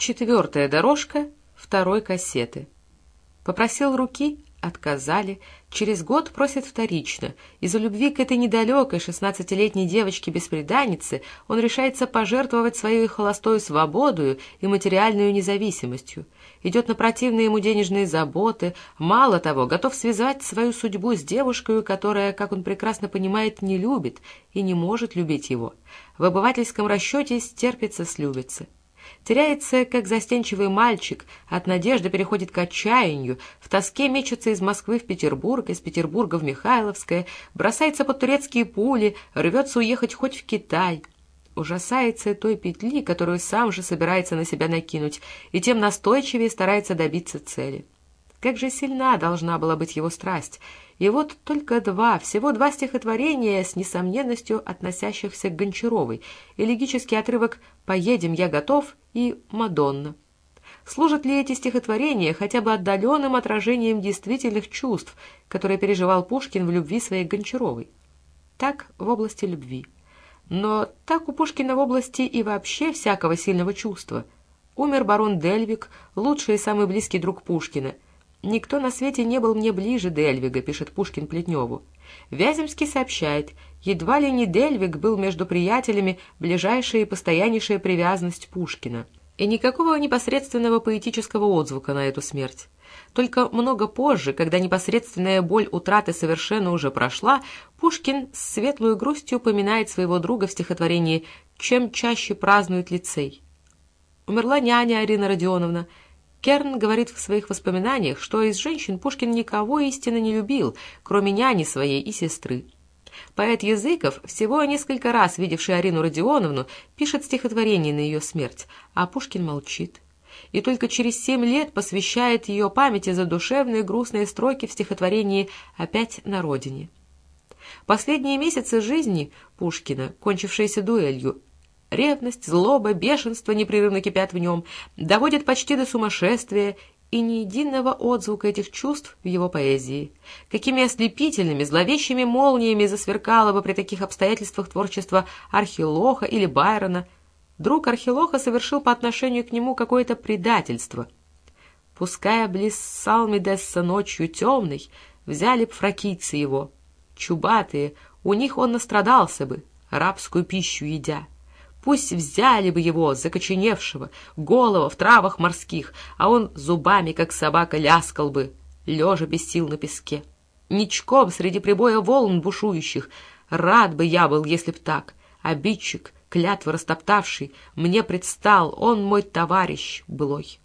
Четвертая дорожка второй кассеты. Попросил руки, отказали. Через год просит вторично. Из-за любви к этой недалекой шестнадцатилетней девочке-беспреданнице он решается пожертвовать своей холостою свободою и материальную независимостью. Идет на противные ему денежные заботы. Мало того, готов связать свою судьбу с девушкой, которая, как он прекрасно понимает, не любит и не может любить его. В обывательском расчете стерпится-слюбится теряется, как застенчивый мальчик, от надежды переходит к отчаянию, в тоске мечется из Москвы в Петербург, из Петербурга в Михайловское, бросается под турецкие пули, рвется уехать хоть в Китай. Ужасается той петли, которую сам же собирается на себя накинуть, и тем настойчивее старается добиться цели. Как же сильна должна была быть его страсть, и вот только два, всего два стихотворения с несомненностью относящихся к Гончаровой, элегический отрывок «Поедем, я готов» и «Мадонна». Служат ли эти стихотворения хотя бы отдаленным отражением действительных чувств, которые переживал Пушкин в любви своей Гончаровой? Так в области любви. Но так у Пушкина в области и вообще всякого сильного чувства. Умер барон Дельвик, лучший и самый близкий друг Пушкина — «Никто на свете не был мне ближе Дельвига», — пишет Пушкин Плетневу. Вяземский сообщает, едва ли не Дельвиг был между приятелями ближайшая и постояннейшая привязанность Пушкина. И никакого непосредственного поэтического отзвука на эту смерть. Только много позже, когда непосредственная боль утраты совершенно уже прошла, Пушкин с светлой грустью упоминает своего друга в стихотворении «Чем чаще празднует лицей». Умерла няня Арина Родионовна, Керн говорит в своих воспоминаниях, что из женщин Пушкин никого истинно не любил, кроме няни своей и сестры. Поэт Языков, всего несколько раз видевший Арину Родионовну, пишет стихотворение на ее смерть, а Пушкин молчит. И только через семь лет посвящает ее памяти за душевные грустные строки в стихотворении «Опять на родине». Последние месяцы жизни Пушкина, кончившиеся дуэлью, Ревность, злоба, бешенство непрерывно кипят в нем, доводят почти до сумасшествия, и ни единого отзвука этих чувств в его поэзии. Какими ослепительными, зловещими молниями засверкало бы при таких обстоятельствах творчество Архилоха или Байрона. Друг Архилоха совершил по отношению к нему какое-то предательство. Пускай близ Салмидесса ночью темной, взяли б фракийцы его. Чубатые, у них он настрадался бы, рабскую пищу едя. Пусть взяли бы его, закоченевшего, голого в травах морских, а он зубами, как собака, ляскал бы, лежа без сил на песке. Ничком среди прибоя волн бушующих. Рад бы я был, если б так. Обидчик, клятвы растоптавший, мне предстал, он мой товарищ былой.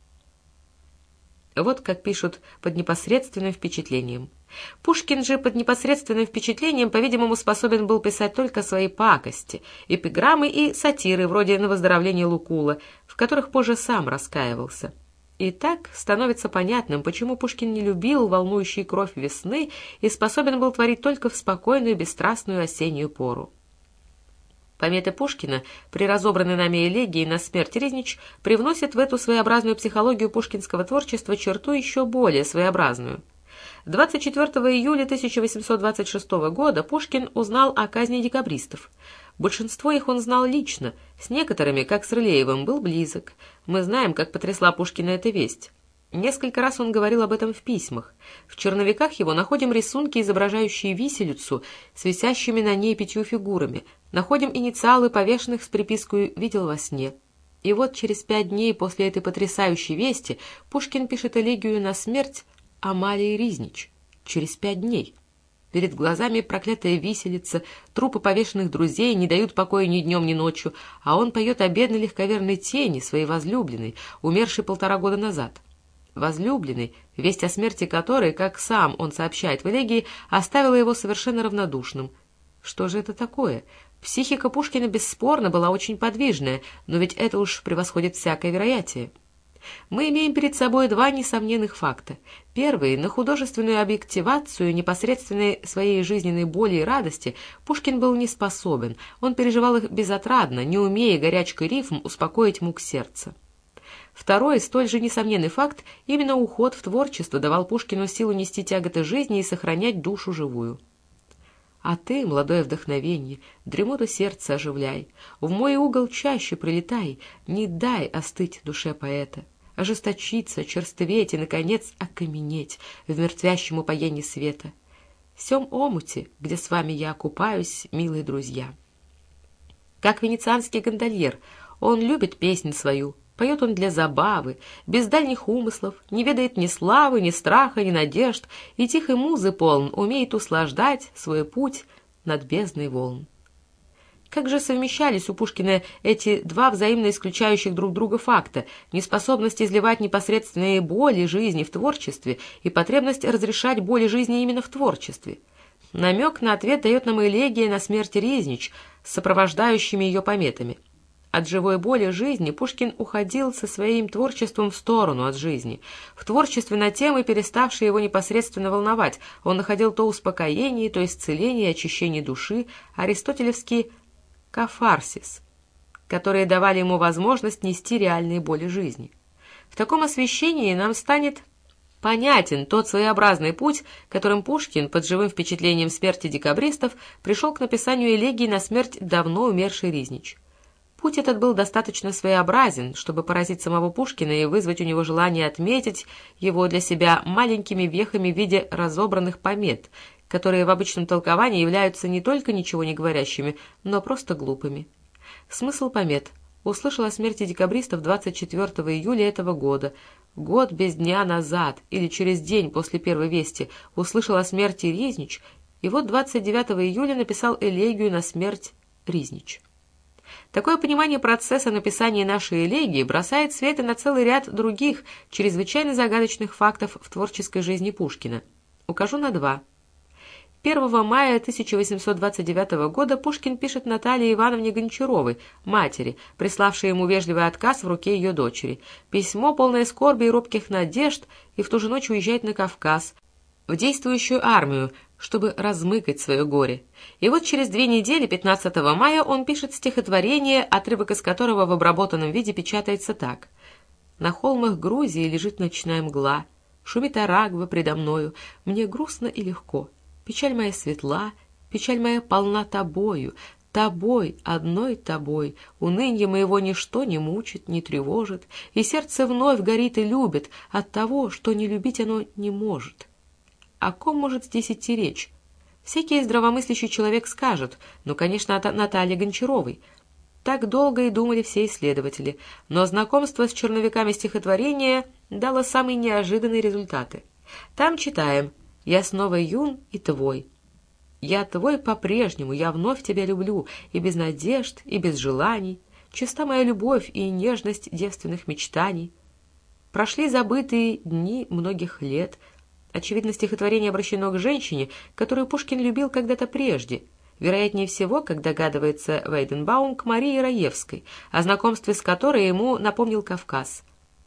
Вот как пишут под непосредственным впечатлением. Пушкин же под непосредственным впечатлением, по-видимому, способен был писать только свои пакости, эпиграммы и сатиры, вроде «На выздоровление Лукула», в которых позже сам раскаивался. И так становится понятным, почему Пушкин не любил волнующий кровь весны и способен был творить только в спокойную бесстрастную осеннюю пору. Пометы Пушкина при разобранной нами элегии на смерть Резнич привносят в эту своеобразную психологию пушкинского творчества черту еще более своеобразную – 24 июля 1826 года Пушкин узнал о казни декабристов. Большинство их он знал лично, с некоторыми, как с Рылеевым, был близок. Мы знаем, как потрясла Пушкина эта весть. Несколько раз он говорил об этом в письмах. В черновиках его находим рисунки, изображающие виселицу с висящими на ней пятью фигурами. Находим инициалы повешенных с припиской «Видел во сне». И вот через пять дней после этой потрясающей вести Пушкин пишет элегию на смерть Амалии Riзнич через пять дней. Перед глазами проклятая виселица, трупы повешенных друзей не дают покоя ни днем, ни ночью, а он поет о бедной легковерной тени своей возлюбленной, умершей полтора года назад. Возлюбленный, весть о смерти которой, как сам он сообщает в элегии, оставила его совершенно равнодушным. Что же это такое? Психика Пушкина бесспорно была очень подвижная, но ведь это уж превосходит всякое вероятие. Мы имеем перед собой два несомненных факта. Первый — на художественную объективацию непосредственной своей жизненной боли и радости Пушкин был не способен, он переживал их безотрадно, не умея горячкой рифм успокоить мук сердца. Второй, столь же несомненный факт, именно уход в творчество давал Пушкину силу нести тяготы жизни и сохранять душу живую. А ты, молодое вдохновенье, дремоту сердца оживляй, В мой угол чаще прилетай, не дай остыть душе поэта, ожесточиться, черстветь и, наконец, окаменеть в мертвящем упоении света. В сем омуте, где с вами я окупаюсь, милые друзья. Как венецианский гондольер, он любит песнь свою, Поет он для забавы, без дальних умыслов, не ведает ни славы, ни страха, ни надежд, и тихой музы полн умеет услаждать свой путь над бездной волн. Как же совмещались у Пушкина эти два взаимно исключающих друг друга факта — неспособность изливать непосредственные боли жизни в творчестве и потребность разрешать боли жизни именно в творчестве? Намек на ответ дает нам элегия на смерть Резнич с сопровождающими ее пометами — от живой боли жизни Пушкин уходил со своим творчеством в сторону от жизни. В творчестве на темы, переставшие его непосредственно волновать, он находил то успокоение, то исцеление очищение души, аристотелевский кафарсис, которые давали ему возможность нести реальные боли жизни. В таком освещении нам станет понятен тот своеобразный путь, которым Пушкин под живым впечатлением смерти декабристов пришел к написанию элегии на смерть давно умершей Ризнич. Путь этот был достаточно своеобразен, чтобы поразить самого Пушкина и вызвать у него желание отметить его для себя маленькими вехами в виде разобранных помет, которые в обычном толковании являются не только ничего не говорящими, но просто глупыми. Смысл помет. Услышал о смерти декабристов 24 июля этого года. Год без дня назад, или через день после первой вести, услышал о смерти Ризнич, и вот 29 июля написал элегию на смерть Ризнич. Такое понимание процесса написания нашей элегии бросает свет и на целый ряд других, чрезвычайно загадочных фактов в творческой жизни Пушкина. Укажу на два. 1 мая 1829 года Пушкин пишет Наталье Ивановне Гончаровой, матери, приславшей ему вежливый отказ в руке ее дочери. Письмо, полное скорби и робких надежд, и в ту же ночь уезжает на Кавказ, в действующую армию, чтобы размыкать свое горе. И вот через две недели, 15 мая, он пишет стихотворение, отрывок из которого в обработанном виде печатается так. «На холмах Грузии лежит ночная мгла, шумит Арагва предо мною, мне грустно и легко, печаль моя светла, печаль моя полна тобою, тобой, одной тобой, унынье моего ничто не мучит, не тревожит, и сердце вновь горит и любит от того, что не любить оно не может». О ком может здесь идти речь? Всякий здравомыслящий человек скажет, ну, конечно, о Наталье Гончаровой. Так долго и думали все исследователи, но знакомство с черновиками стихотворения дало самые неожиданные результаты. Там читаем «Я снова юн и твой». «Я твой по-прежнему, я вновь тебя люблю, и без надежд, и без желаний. Чиста моя любовь и нежность девственных мечтаний. Прошли забытые дни многих лет, Очевидно, стихотворение обращено к женщине, которую Пушкин любил когда-то прежде. Вероятнее всего, как догадывается Вейденбаум, к Марии Раевской, о знакомстве с которой ему напомнил Кавказ.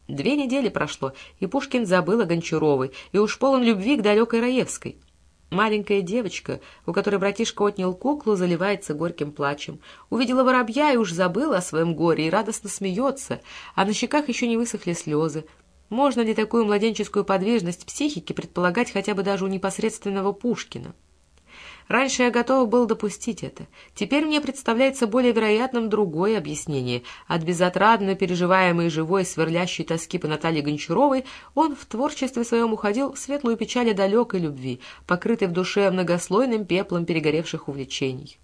Две недели прошло, и Пушкин забыл о Гончаровой, и уж полон любви к далекой Раевской. Маленькая девочка, у которой братишка отнял куклу, заливается горьким плачем. Увидела воробья и уж забыла о своем горе и радостно смеется, а на щеках еще не высохли слезы. Можно ли такую младенческую подвижность психики предполагать хотя бы даже у непосредственного Пушкина? Раньше я готов был допустить это. Теперь мне представляется более вероятным другое объяснение. От безотрадно переживаемой живой сверлящей тоски по Наталье Гончаровой он в творчестве своем уходил в светлую печаль далекой любви, покрытой в душе многослойным пеплом перегоревших увлечений.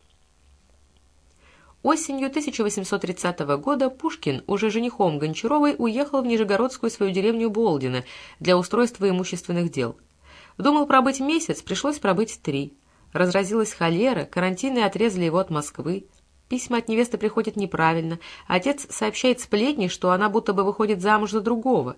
Осенью 1830 года Пушкин, уже женихом Гончаровой, уехал в Нижегородскую свою деревню Болдино для устройства имущественных дел. Думал пробыть месяц, пришлось пробыть три. Разразилась холера, карантины отрезали его от Москвы. Письма от невесты приходят неправильно. Отец сообщает сплетни, что она будто бы выходит замуж за другого.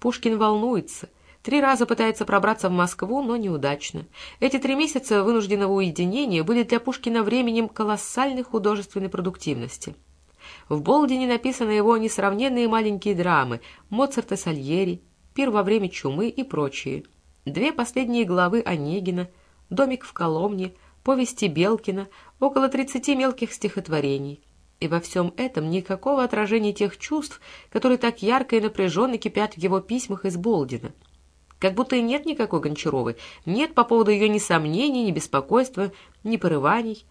Пушкин волнуется. Три раза пытается пробраться в Москву, но неудачно. Эти три месяца вынужденного уединения были для Пушкина временем колоссальной художественной продуктивности. В Болдине написаны его несравненные маленькие драмы «Моцарт и Сальери», «Пир во время чумы» и прочие. Две последние главы Онегина, «Домик в Коломне», повести Белкина, около 30 мелких стихотворений. И во всем этом никакого отражения тех чувств, которые так ярко и напряженно кипят в его письмах из Болдина. Как будто и нет никакой Гончаровой, нет по поводу ее ни сомнений, ни беспокойства, ни порываний.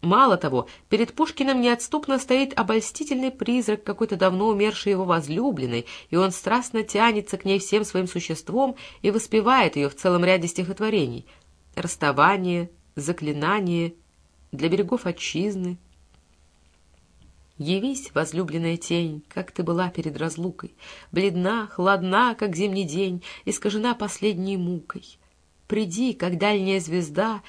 Мало того, перед Пушкиным неотступно стоит обольстительный призрак какой-то давно умершей его возлюбленной, и он страстно тянется к ней всем своим существом и воспевает ее в целом ряде стихотворений. «Расставание», «Заклинание», «Для берегов отчизны», Явись, возлюбленная тень, как ты была перед разлукой, Бледна, хладна, как зимний день, Искажена последней мукой. Приди, как дальняя звезда,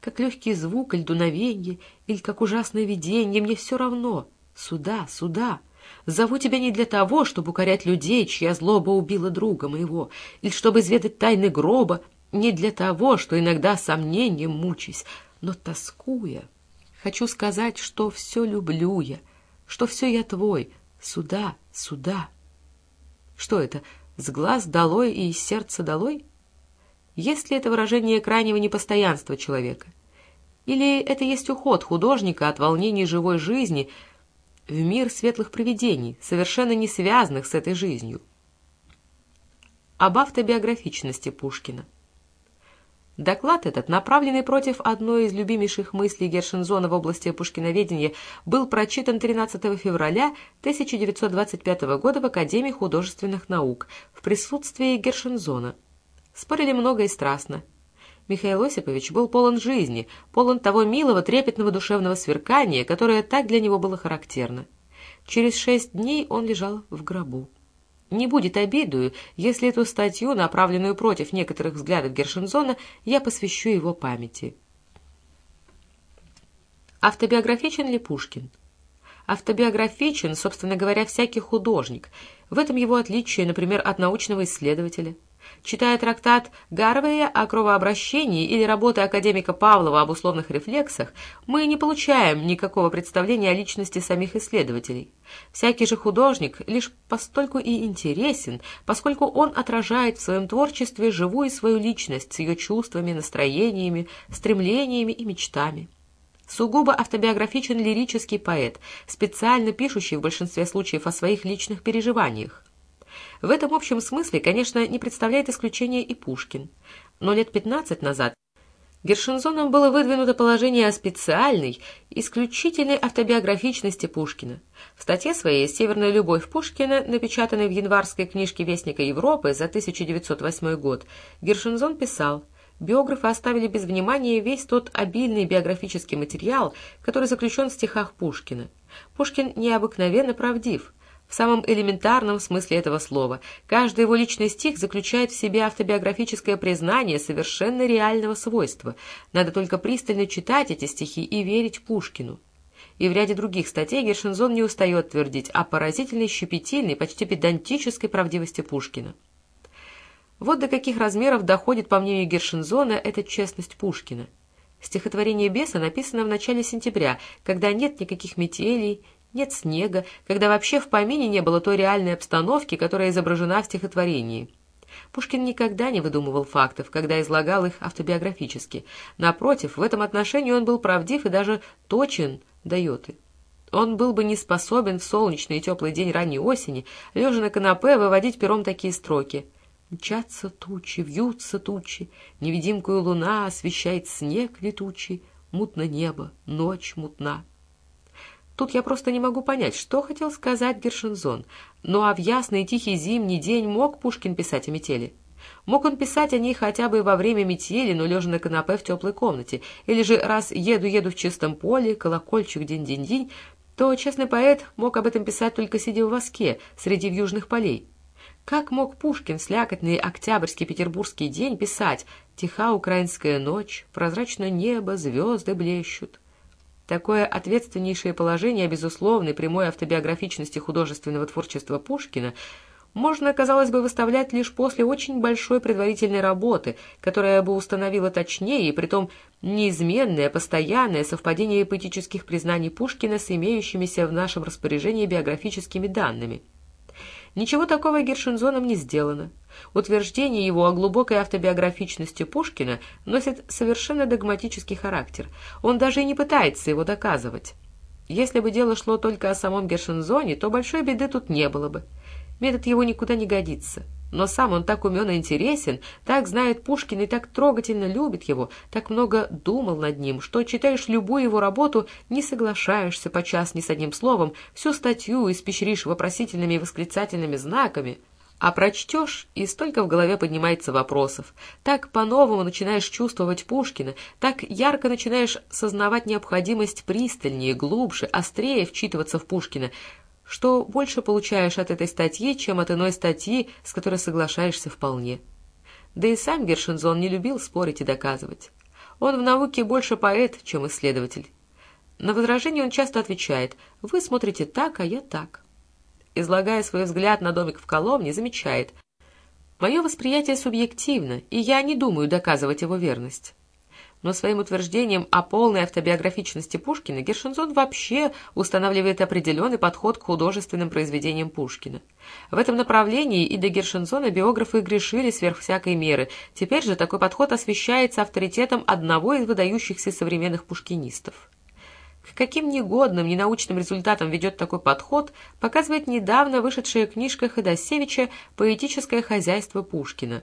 как легкий звук или дуновенье, или как ужасное виденье, мне все равно. Сюда, сюда. Зову тебя не для того, чтобы укорять людей, чья злоба убила друга моего, или чтобы изведать тайны гроба, не для того, что иногда сомнением мучись, но тоскуя. Хочу сказать, что все люблю я, что все я твой, сюда, сюда. Что это, с глаз долой и из сердца долой? Есть ли это выражение крайнего непостоянства человека? Или это есть уход художника от волнений живой жизни в мир светлых привидений, совершенно не связанных с этой жизнью? Об автобиографичности Пушкина. Доклад этот, направленный против одной из любимейших мыслей Гершензона в области пушкиноведения, был прочитан 13 февраля 1925 года в Академии художественных наук в присутствии Гершензона. Спорили много и страстно. Михаил Осипович был полон жизни, полон того милого, трепетного душевного сверкания, которое так для него было характерно. Через шесть дней он лежал в гробу. Не будет обидою, если эту статью, направленную против некоторых взглядов Гершензона, я посвящу его памяти. Автобиографичен ли Пушкин? Автобиографичен, собственно говоря, всякий художник. В этом его отличие, например, от научного исследователя – Читая трактат Гарвея о кровообращении или работы академика Павлова об условных рефлексах, мы не получаем никакого представления о личности самих исследователей. Всякий же художник лишь постольку и интересен, поскольку он отражает в своем творчестве живую свою личность с ее чувствами, настроениями, стремлениями и мечтами. Сугубо автобиографичен лирический поэт, специально пишущий в большинстве случаев о своих личных переживаниях. В этом общем смысле, конечно, не представляет исключения и Пушкин. Но лет 15 назад Гершензоном было выдвинуто положение о специальной, исключительной автобиографичности Пушкина. В статье своей «Северная любовь Пушкина», напечатанной в январской книжке Вестника Европы за 1908 год, Гершензон писал «Биографы оставили без внимания весь тот обильный биографический материал, который заключен в стихах Пушкина. Пушкин необыкновенно правдив» в самом элементарном смысле этого слова. Каждый его личный стих заключает в себе автобиографическое признание совершенно реального свойства. Надо только пристально читать эти стихи и верить Пушкину. И в ряде других статей Гершензон не устает твердить о поразительной, щепетильной, почти педантической правдивости Пушкина. Вот до каких размеров доходит, по мнению Гершензона, эта честность Пушкина. Стихотворение «Беса» написано в начале сентября, когда нет никаких метелей, нет снега, когда вообще в помине не было той реальной обстановки, которая изображена в стихотворении. Пушкин никогда не выдумывал фактов, когда излагал их автобиографически. Напротив, в этом отношении он был правдив и даже точен до йоты. Он был бы не способен в солнечный и теплый день ранней осени, лежа на канапе, выводить пером такие строки. «Мчатся тучи, вьются тучи, невидимкую луна освещает снег летучий, мутно небо, ночь мутна». Тут я просто не могу понять, что хотел сказать Гершензон. Ну а в ясный тихий зимний день мог Пушкин писать о метели? Мог он писать о ней хотя бы во время метели, но лежа на канапе в теплой комнате, или же раз еду-еду в чистом поле, колокольчик день-день-день, то честный поэт мог об этом писать только сидя в воске среди южных полей. Как мог Пушкин в слякотный октябрьский петербургский день писать «Тиха украинская ночь, прозрачное небо, звезды блещут»? Такое ответственнейшее положение безусловной прямой автобиографичности художественного творчества Пушкина можно, казалось бы, выставлять лишь после очень большой предварительной работы, которая бы установила точнее и притом неизменное, постоянное совпадение поэтических признаний Пушкина с имеющимися в нашем распоряжении биографическими данными. Ничего такого Гершензоном не сделано. Утверждение его о глубокой автобиографичности Пушкина носит совершенно догматический характер. Он даже и не пытается его доказывать. Если бы дело шло только о самом Гершензоне, то большой беды тут не было бы. Метод его никуда не годится. Но сам он так умен и интересен, так знает Пушкина и так трогательно любит его, так много думал над ним, что читаешь любую его работу, не соглашаешься подчас ни с одним словом, всю статью испещришь вопросительными и восклицательными знаками, а прочтешь, и столько в голове поднимается вопросов. Так по-новому начинаешь чувствовать Пушкина, так ярко начинаешь сознавать необходимость пристальнее, глубже, острее вчитываться в Пушкина, что больше получаешь от этой статьи, чем от иной статьи, с которой соглашаешься вполне. Да и сам Гершензон не любил спорить и доказывать. Он в науке больше поэт, чем исследователь. На возражение он часто отвечает «Вы смотрите так, а я так». Излагая свой взгляд на домик в Коломне, замечает «Мое восприятие субъективно, и я не думаю доказывать его верность» но своим утверждением о полной автобиографичности Пушкина Гершензон вообще устанавливает определенный подход к художественным произведениям Пушкина. В этом направлении и до Гершензона биографы грешили сверх всякой меры, теперь же такой подход освещается авторитетом одного из выдающихся современных пушкинистов. К каким негодным, ненаучным результатам ведет такой подход, показывает недавно вышедшая книжка Ходосевича «Поэтическое хозяйство Пушкина».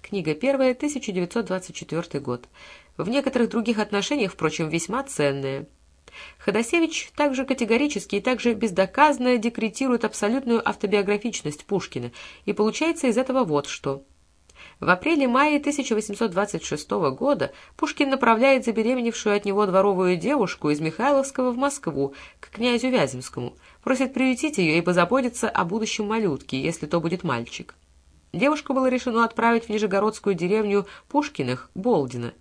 Книга первая, 1924 год в некоторых других отношениях, впрочем, весьма ценное. Ходосевич также категорически и также бездоказанно декретирует абсолютную автобиографичность Пушкина, и получается из этого вот что. В апреле-мае 1826 года Пушкин направляет забеременевшую от него дворовую девушку из Михайловского в Москву к князю Вяземскому, просит приютить ее и позаботиться о будущем малютке, если то будет мальчик. Девушку было решено отправить в нижегородскую деревню Пушкиных, Болдина.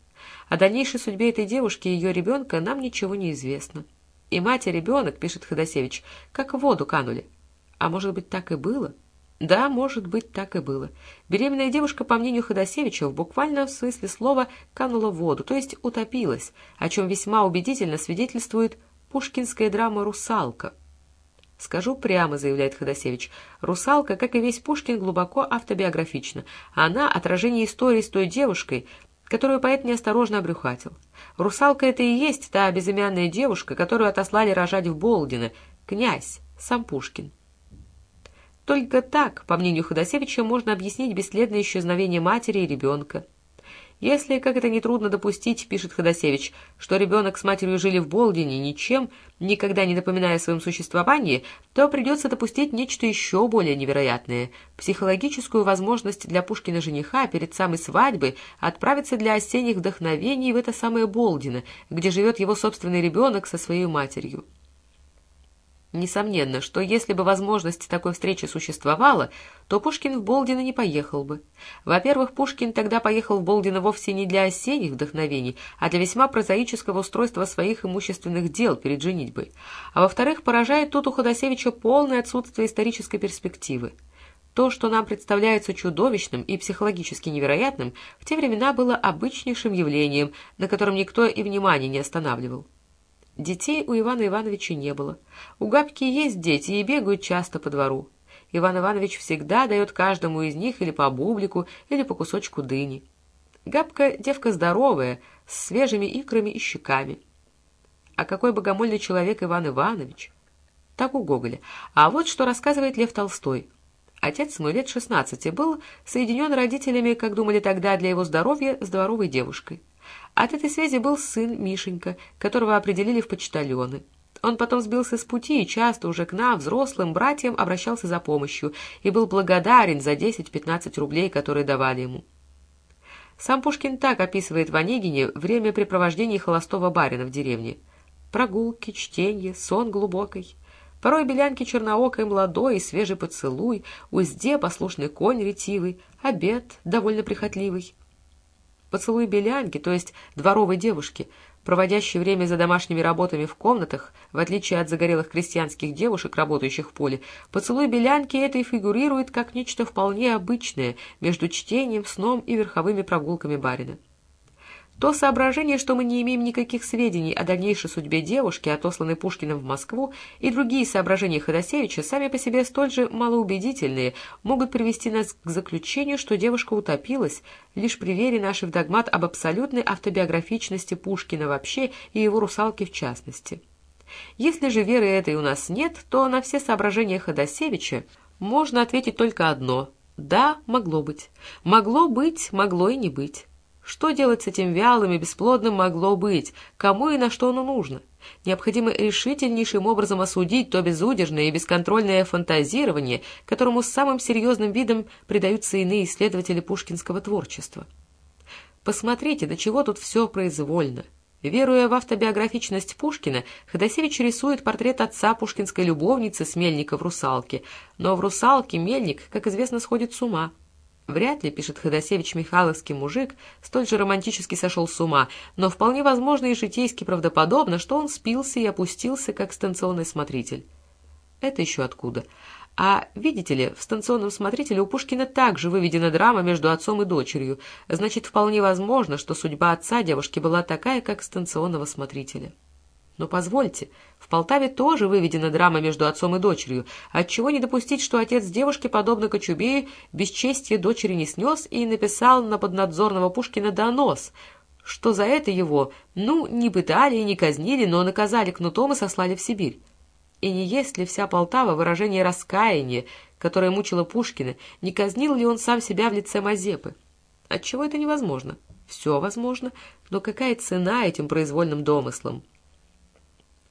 О дальнейшей судьбе этой девушки и ее ребенка нам ничего не известно. И мать и ребенок, пишет Ходосевич, как в воду канули. А может быть, так и было? Да, может быть, так и было. Беременная девушка, по мнению Ходосевича, в буквальном смысле слова канула в воду, то есть утопилась, о чем весьма убедительно свидетельствует пушкинская драма «Русалка». «Скажу прямо», — заявляет Ходосевич, — «Русалка, как и весь Пушкин, глубоко автобиографична. Она — отражение истории с той девушкой, которую поэт неосторожно обрюхатил. Русалка это и есть та безымянная девушка, которую отослали рожать в Болдино, князь, сам Пушкин. Только так, по мнению Ходосевича, можно объяснить бесследное исчезновение матери и ребенка. Если, как это нетрудно допустить, пишет Ходосевич, что ребенок с матерью жили в Болдине ничем, никогда не напоминая о своем существовании, то придется допустить нечто еще более невероятное – психологическую возможность для Пушкина-жениха перед самой свадьбой отправиться для осенних вдохновений в это самое Болдино, где живет его собственный ребенок со своей матерью. Несомненно, что если бы возможность такой встречи существовала, то Пушкин в Болдино не поехал бы. Во-первых, Пушкин тогда поехал в Болдино вовсе не для осенних вдохновений, а для весьма прозаического устройства своих имущественных дел перед женитьбой. А во-вторых, поражает тут у Ходосевича полное отсутствие исторической перспективы. То, что нам представляется чудовищным и психологически невероятным, в те времена было обычнейшим явлением, на котором никто и внимания не останавливал. Детей у Ивана Ивановича не было. У Габки есть дети и бегают часто по двору. Иван Иванович всегда дает каждому из них или по бублику, или по кусочку дыни. Габка — девка здоровая, с свежими икрами и щеками. А какой богомольный человек Иван Иванович! Так у Гоголя. А вот что рассказывает Лев Толстой. Отец мой лет шестнадцати был соединен родителями, как думали тогда, для его здоровья с дворовой девушкой. От этой связи был сын Мишенька, которого определили в почтальоны. Он потом сбился с пути и часто уже к нам, взрослым братьям, обращался за помощью и был благодарен за 10-15 рублей, которые давали ему. Сам Пушкин так описывает в Онегине время препровождения холостого барина в деревне. Прогулки, чтение, сон глубокой. Порой белянки черноокой молодой и свежий поцелуй, узде послушный конь ретивый, обед довольно прихотливый. Поцелуй белянки, то есть дворовой девушки, проводящей время за домашними работами в комнатах, в отличие от загорелых крестьянских девушек, работающих в поле, поцелуй белянки это и фигурирует как нечто вполне обычное между чтением, сном и верховыми прогулками барина. То соображение, что мы не имеем никаких сведений о дальнейшей судьбе девушки, отосланной Пушкиным в Москву, и другие соображения Ходосевича, сами по себе столь же малоубедительные, могут привести нас к заключению, что девушка утопилась лишь при вере нашей в догмат об абсолютной автобиографичности Пушкина вообще и его русалки в частности. Если же веры этой у нас нет, то на все соображения Ходосевича можно ответить только одно – Да, могло быть. Могло быть, могло и не быть. Что делать с этим вялым и бесплодным могло быть? Кому и на что оно нужно? Необходимо решительнейшим образом осудить то безудержное и бесконтрольное фантазирование, которому с самым серьезным видом предаются иные исследователи пушкинского творчества. Посмотрите, до чего тут все произвольно. Веруя в автобиографичность Пушкина, Ходосевич рисует портрет отца пушкинской любовницы с Мельника в «Русалке», но в «Русалке» Мельник, как известно, сходит с ума. Вряд ли, пишет Ходосевич, Михайловский мужик столь же романтически сошел с ума, но вполне возможно и житейски правдоподобно, что он спился и опустился, как станционный смотритель. Это еще откуда? А, видите ли, в станционном смотрителе у Пушкина также выведена драма между отцом и дочерью. Значит, вполне возможно, что судьба отца девушки была такая, как станционного смотрителя. Но позвольте, в Полтаве тоже выведена драма между отцом и дочерью. Отчего не допустить, что отец девушки, подобно Кочубею, бесчестие дочери не снес и написал на поднадзорного Пушкина донос, что за это его, ну, не пытали и не казнили, но наказали кнутом и сослали в Сибирь. И не есть ли вся Полтава выражение раскаяния, которое мучило Пушкина, не казнил ли он сам себя в лице Мазепы? Отчего это невозможно? Все возможно, но какая цена этим произвольным домыслам?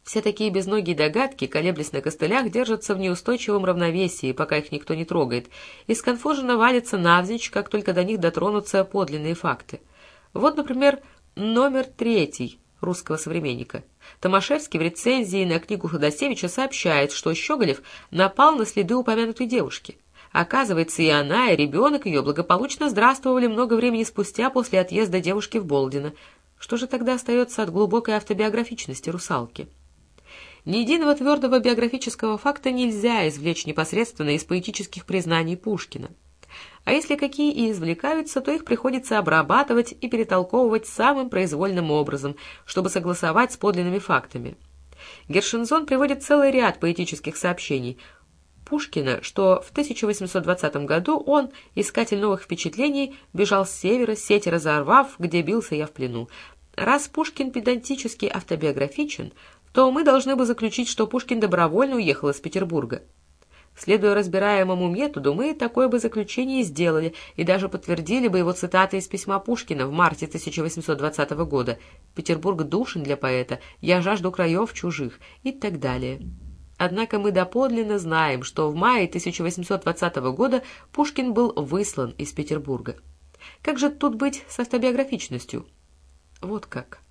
Все такие безногие догадки, колеблясь на костылях, держатся в неустойчивом равновесии, пока их никто не трогает, и сконфуженно валятся навзничь, как только до них дотронутся подлинные факты. Вот, например, номер третий русского современника — Томашевский в рецензии на книгу Ходосевича сообщает, что Щеголев напал на следы упомянутой девушки. Оказывается, и она, и ребенок ее благополучно здравствовали много времени спустя после отъезда девушки в Болдино. Что же тогда остается от глубокой автобиографичности русалки? Ни единого твердого биографического факта нельзя извлечь непосредственно из поэтических признаний Пушкина. А если какие и извлекаются, то их приходится обрабатывать и перетолковывать самым произвольным образом, чтобы согласовать с подлинными фактами. Гершензон приводит целый ряд поэтических сообщений Пушкина, что в 1820 году он, искатель новых впечатлений, бежал с севера, сеть разорвав, где бился я в плену. Раз Пушкин педантически автобиографичен, то мы должны бы заключить, что Пушкин добровольно уехал из Петербурга. Следуя разбираемому методу, мы такое бы заключение сделали и даже подтвердили бы его цитаты из письма Пушкина в марте 1820 года «Петербург душен для поэта, я жажду краев чужих» и так далее. Однако мы доподлинно знаем, что в мае 1820 года Пушкин был выслан из Петербурга. Как же тут быть с автобиографичностью? Вот как.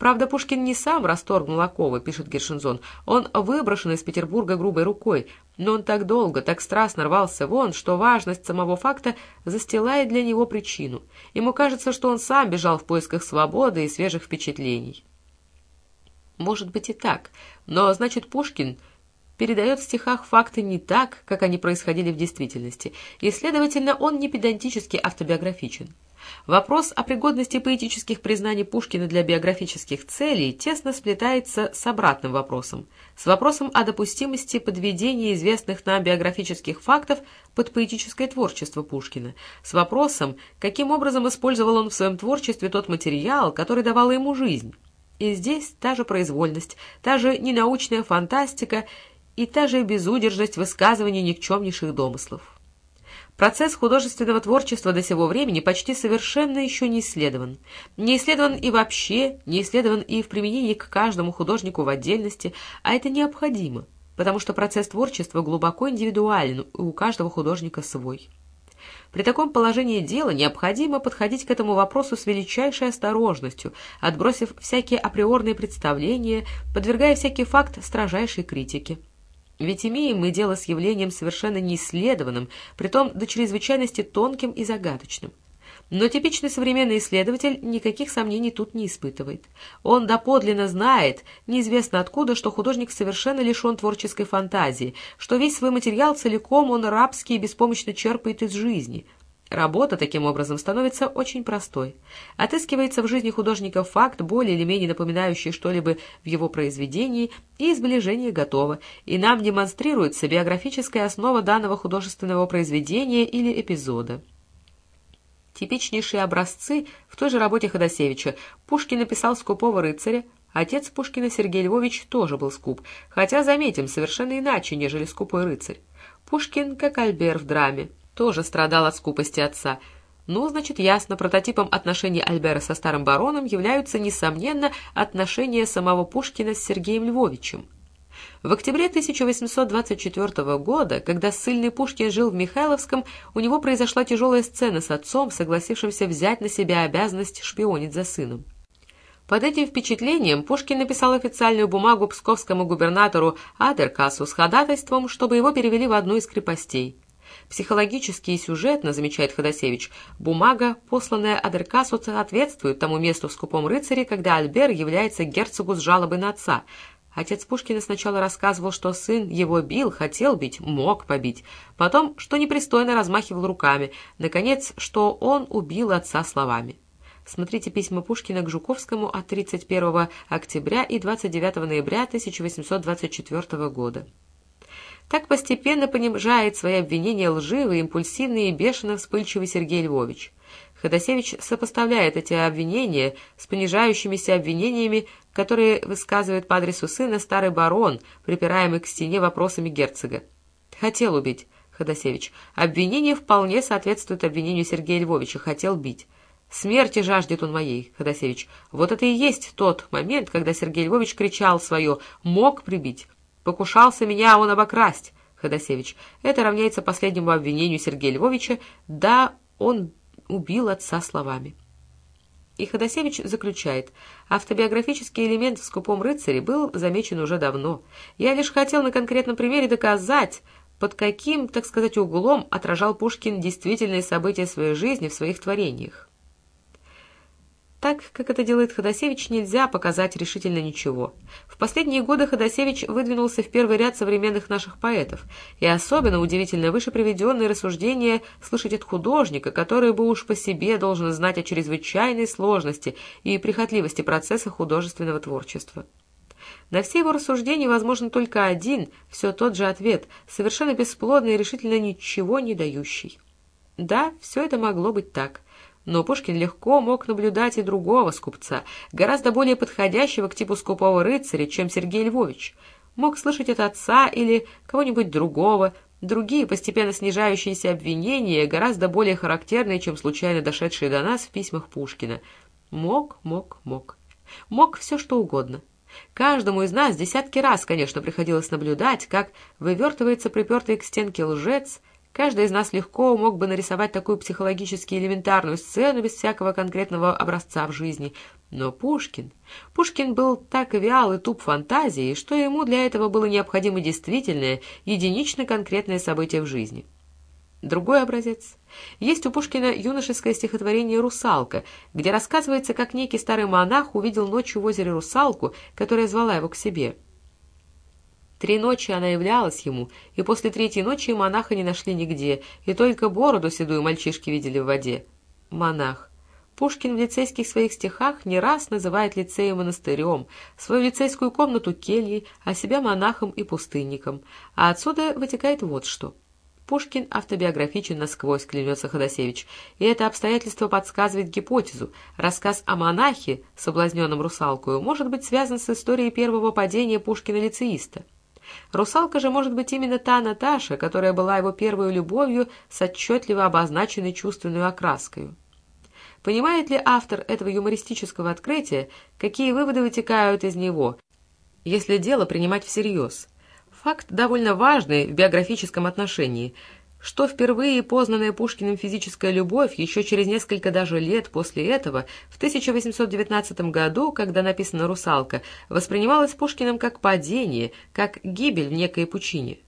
Правда, Пушкин не сам расторгнул оковы, пишет Гершинзон. Он выброшен из Петербурга грубой рукой, но он так долго, так страстно рвался вон, что важность самого факта застилает для него причину. Ему кажется, что он сам бежал в поисках свободы и свежих впечатлений. Может быть и так, но значит Пушкин передает в стихах факты не так, как они происходили в действительности, и, следовательно, он не педантически автобиографичен. Вопрос о пригодности поэтических признаний Пушкина для биографических целей тесно сплетается с обратным вопросом, с вопросом о допустимости подведения известных нам биографических фактов под поэтическое творчество Пушкина, с вопросом, каким образом использовал он в своем творчестве тот материал, который давал ему жизнь. И здесь та же произвольность, та же ненаучная фантастика и та же безудержность высказывания никчемнейших домыслов. Процесс художественного творчества до сего времени почти совершенно еще не исследован. Не исследован и вообще, не исследован и в применении к каждому художнику в отдельности, а это необходимо, потому что процесс творчества глубоко индивидуален, и у каждого художника свой. При таком положении дела необходимо подходить к этому вопросу с величайшей осторожностью, отбросив всякие априорные представления, подвергая всякий факт строжайшей критике. Ведь имеем мы дело с явлением совершенно неисследованным, притом до чрезвычайности тонким и загадочным. Но типичный современный исследователь никаких сомнений тут не испытывает. Он доподлинно знает, неизвестно откуда, что художник совершенно лишен творческой фантазии, что весь свой материал целиком он рабский и беспомощно черпает из жизни – Работа таким образом становится очень простой. Отыскивается в жизни художника факт, более или менее напоминающий что-либо в его произведении, и сближение готово, и нам демонстрируется биографическая основа данного художественного произведения или эпизода. Типичнейшие образцы в той же работе Ходосевича. Пушкин написал «Скупого рыцаря», Отец Пушкина Сергей Львович тоже был скуп, хотя, заметим, совершенно иначе, нежели скупой рыцарь. Пушкин, как Альбер в драме, тоже страдал от скупости отца. Ну, значит, ясно, прототипом отношений Альбера со старым бароном являются, несомненно, отношения самого Пушкина с Сергеем Львовичем. В октябре 1824 года, когда ссыльный Пушкин жил в Михайловском, у него произошла тяжелая сцена с отцом, согласившимся взять на себя обязанность шпионить за сыном. Под этим впечатлением Пушкин написал официальную бумагу псковскому губернатору Адеркасу с ходатайством, чтобы его перевели в одну из крепостей. Психологически и сюжетно, замечает Ходосевич, бумага, посланная Адеркасу, соответствует тому месту в «Скупом рыцаре», когда Альбер является герцогу с жалобой на отца. Отец Пушкина сначала рассказывал, что сын его бил, хотел бить, мог побить. Потом, что непристойно размахивал руками. Наконец, что он убил отца словами. Смотрите письма Пушкина к Жуковскому от 31 октября и 29 ноября 1824 года. Так постепенно понижает свои обвинения лживый, импульсивный и бешено вспыльчивый Сергей Львович. Ходосевич сопоставляет эти обвинения с понижающимися обвинениями, которые высказывает по адресу сына старый барон, припираемый к стене вопросами герцога. «Хотел убить», Ходосевич. «Обвинение вполне соответствует обвинению Сергея Львовича. Хотел бить». Смерти жаждет он моей, Ходосевич. Вот это и есть тот момент, когда Сергей Львович кричал свое «мог прибить». Покушался меня он обокрасть, Ходосевич. Это равняется последнему обвинению Сергея Львовича. Да, он убил отца словами. И Ходосевич заключает, автобиографический элемент в «Скупом рыцаре» был замечен уже давно. Я лишь хотел на конкретном примере доказать, под каким, так сказать, углом отражал Пушкин действительные события своей жизни в своих творениях. Так, как это делает Ходосевич, нельзя показать решительно ничего. В последние годы Ходосевич выдвинулся в первый ряд современных наших поэтов, и особенно удивительно выше приведенные рассуждения слышать от художника, который бы уж по себе должен знать о чрезвычайной сложности и прихотливости процесса художественного творчества. На все его рассуждения возможен только один, все тот же ответ, совершенно бесплодный и решительно ничего не дающий. Да, все это могло быть так – но Пушкин легко мог наблюдать и другого скупца, гораздо более подходящего к типу скупого рыцаря, чем Сергей Львович. Мог слышать от отца или кого-нибудь другого, другие постепенно снижающиеся обвинения, гораздо более характерные, чем случайно дошедшие до нас в письмах Пушкина. Мог, мог, мог. Мог все что угодно. Каждому из нас десятки раз, конечно, приходилось наблюдать, как вывертывается припертый к стенке лжец, Каждый из нас легко мог бы нарисовать такую психологически элементарную сцену без всякого конкретного образца в жизни. Но Пушкин... Пушкин был так вял и туп фантазии, что ему для этого было необходимо действительное, единично конкретное событие в жизни. Другой образец. Есть у Пушкина юношеское стихотворение «Русалка», где рассказывается, как некий старый монах увидел ночью в озере русалку, которая звала его к себе – Три ночи она являлась ему, и после третьей ночи монаха не нашли нигде, и только бороду седую мальчишки видели в воде. Монах. Пушкин в лицейских своих стихах не раз называет лицеем монастырем, свою лицейскую комнату кельей, а себя монахом и пустынником. А отсюда вытекает вот что. Пушкин автобиографичен насквозь, клянется Ходосевич, и это обстоятельство подсказывает гипотезу. Рассказ о монахе, соблазненном русалкою, может быть связан с историей первого падения Пушкина-лицеиста. Русалка же может быть именно та Наташа, которая была его первой любовью с отчетливо обозначенной чувственной окраской. Понимает ли автор этого юмористического открытия, какие выводы вытекают из него, если дело принимать всерьез? Факт довольно важный в биографическом отношении – что впервые познанная Пушкиным физическая любовь еще через несколько даже лет после этого, в 1819 году, когда написана «Русалка», воспринималась Пушкиным как падение, как гибель в некой пучине.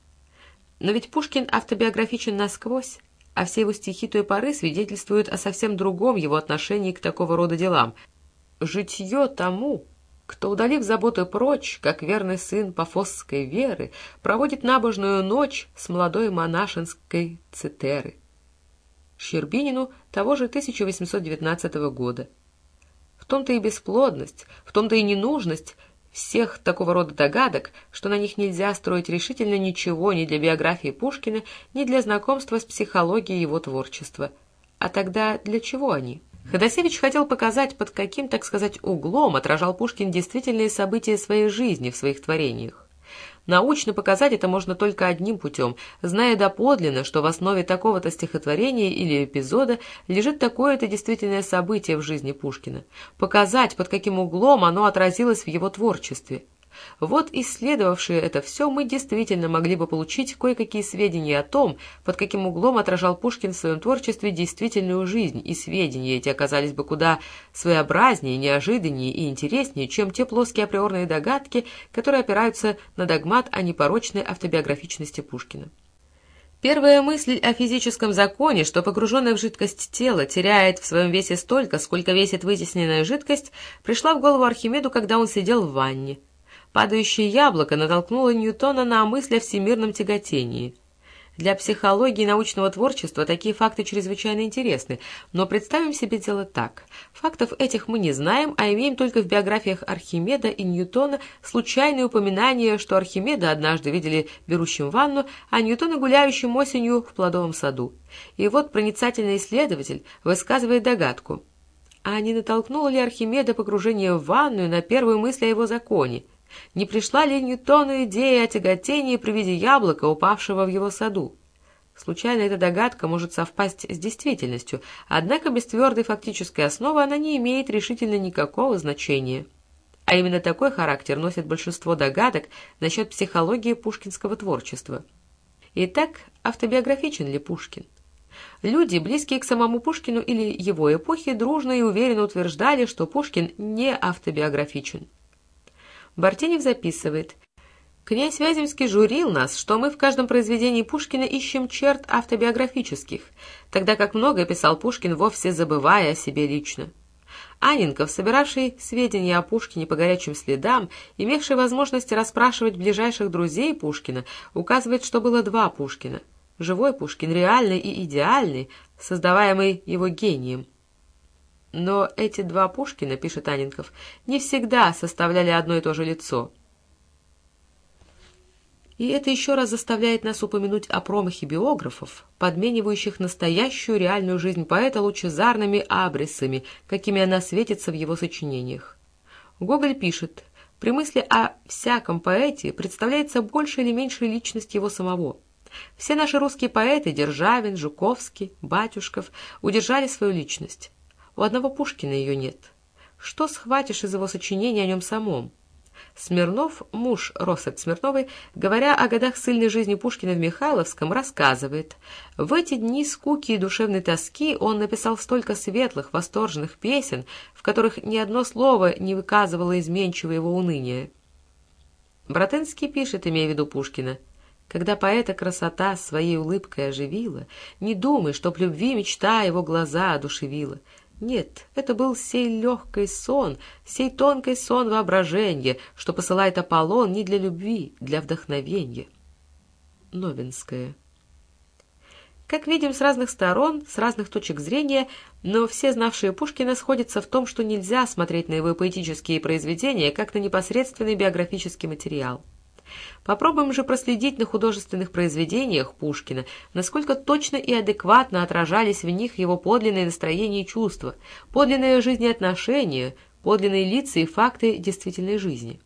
Но ведь Пушкин автобиографичен насквозь, а все его стихи той поры свидетельствуют о совсем другом его отношении к такого рода делам. «Житье тому, кто, удалив заботы прочь, как верный сын пафосской веры, проводит набожную ночь с молодой монашенской цитеры. Щербинину того же 1819 года. В том-то и бесплодность, в том-то и ненужность всех такого рода догадок, что на них нельзя строить решительно ничего ни для биографии Пушкина, ни для знакомства с психологией его творчества. А тогда для чего они? Ходосевич хотел показать, под каким, так сказать, углом отражал Пушкин действительные события своей жизни в своих творениях. Научно показать это можно только одним путем, зная доподлинно, что в основе такого-то стихотворения или эпизода лежит такое-то действительное событие в жизни Пушкина. Показать, под каким углом оно отразилось в его творчестве. Вот, исследовавшие это все, мы действительно могли бы получить кое-какие сведения о том, под каким углом отражал Пушкин в своем творчестве действительную жизнь, и сведения эти оказались бы куда своеобразнее, неожиданнее и интереснее, чем те плоские априорные догадки, которые опираются на догмат о непорочной автобиографичности Пушкина. Первая мысль о физическом законе, что погруженное в жидкость тело теряет в своем весе столько, сколько весит вытесненная жидкость, пришла в голову Архимеду, когда он сидел в ванне. Падающее яблоко натолкнуло Ньютона на мысль о всемирном тяготении. Для психологии и научного творчества такие факты чрезвычайно интересны, но представим себе дело так. Фактов этих мы не знаем, а имеем только в биографиях Архимеда и Ньютона случайные упоминания, что Архимеда однажды видели берущим ванну, а Ньютона гуляющим осенью в плодовом саду. И вот проницательный исследователь высказывает догадку. А не натолкнуло ли Архимеда погружение в ванную на первую мысль о его законе? Не пришла ли Ньютону идея о тяготении при виде яблока, упавшего в его саду? Случайно эта догадка может совпасть с действительностью, однако без твердой фактической основы она не имеет решительно никакого значения. А именно такой характер носит большинство догадок насчет психологии пушкинского творчества. Итак, автобиографичен ли Пушкин? Люди, близкие к самому Пушкину или его эпохе, дружно и уверенно утверждали, что Пушкин не автобиографичен. Бартенев записывает. Князь Вяземский журил нас, что мы в каждом произведении Пушкина ищем черт автобиографических, тогда как многое писал Пушкин, вовсе забывая о себе лично. Анинков, собиравший сведения о Пушкине по горячим следам, имевший возможность расспрашивать ближайших друзей Пушкина, указывает, что было два Пушкина. Живой Пушкин, реальный и идеальный, создаваемый его гением. Но эти два Пушкина, пишет Анинков, не всегда составляли одно и то же лицо. И это еще раз заставляет нас упомянуть о промахе биографов, подменивающих настоящую реальную жизнь поэта лучезарными абрисами, какими она светится в его сочинениях. Гоголь пишет, при мысли о всяком поэте представляется больше или меньше личность его самого. Все наши русские поэты, Державин, Жуковский, Батюшков, удержали свою личность. У одного Пушкина ее нет. Что схватишь из его сочинений о нем самом? Смирнов, муж Россет Смирновой, говоря о годах сильной жизни Пушкина в Михайловском, рассказывает. В эти дни скуки и душевной тоски он написал столько светлых, восторженных песен, в которых ни одно слово не выказывало изменчивого его уныния. Братенский пишет, имея в виду Пушкина, «Когда поэта красота своей улыбкой оживила, не думай, чтоб любви мечта его глаза одушевила». Нет, это был сей легкий сон, сей тонкий сон воображения, что посылает Аполлон не для любви, для вдохновения. Новинская. Как видим, с разных сторон, с разных точек зрения, но все знавшие Пушкина сходятся в том, что нельзя смотреть на его поэтические произведения как на непосредственный биографический материал. Попробуем же проследить на художественных произведениях Пушкина, насколько точно и адекватно отражались в них его подлинные настроения и чувства, подлинные жизнеотношения, подлинные лица и факты действительной жизни.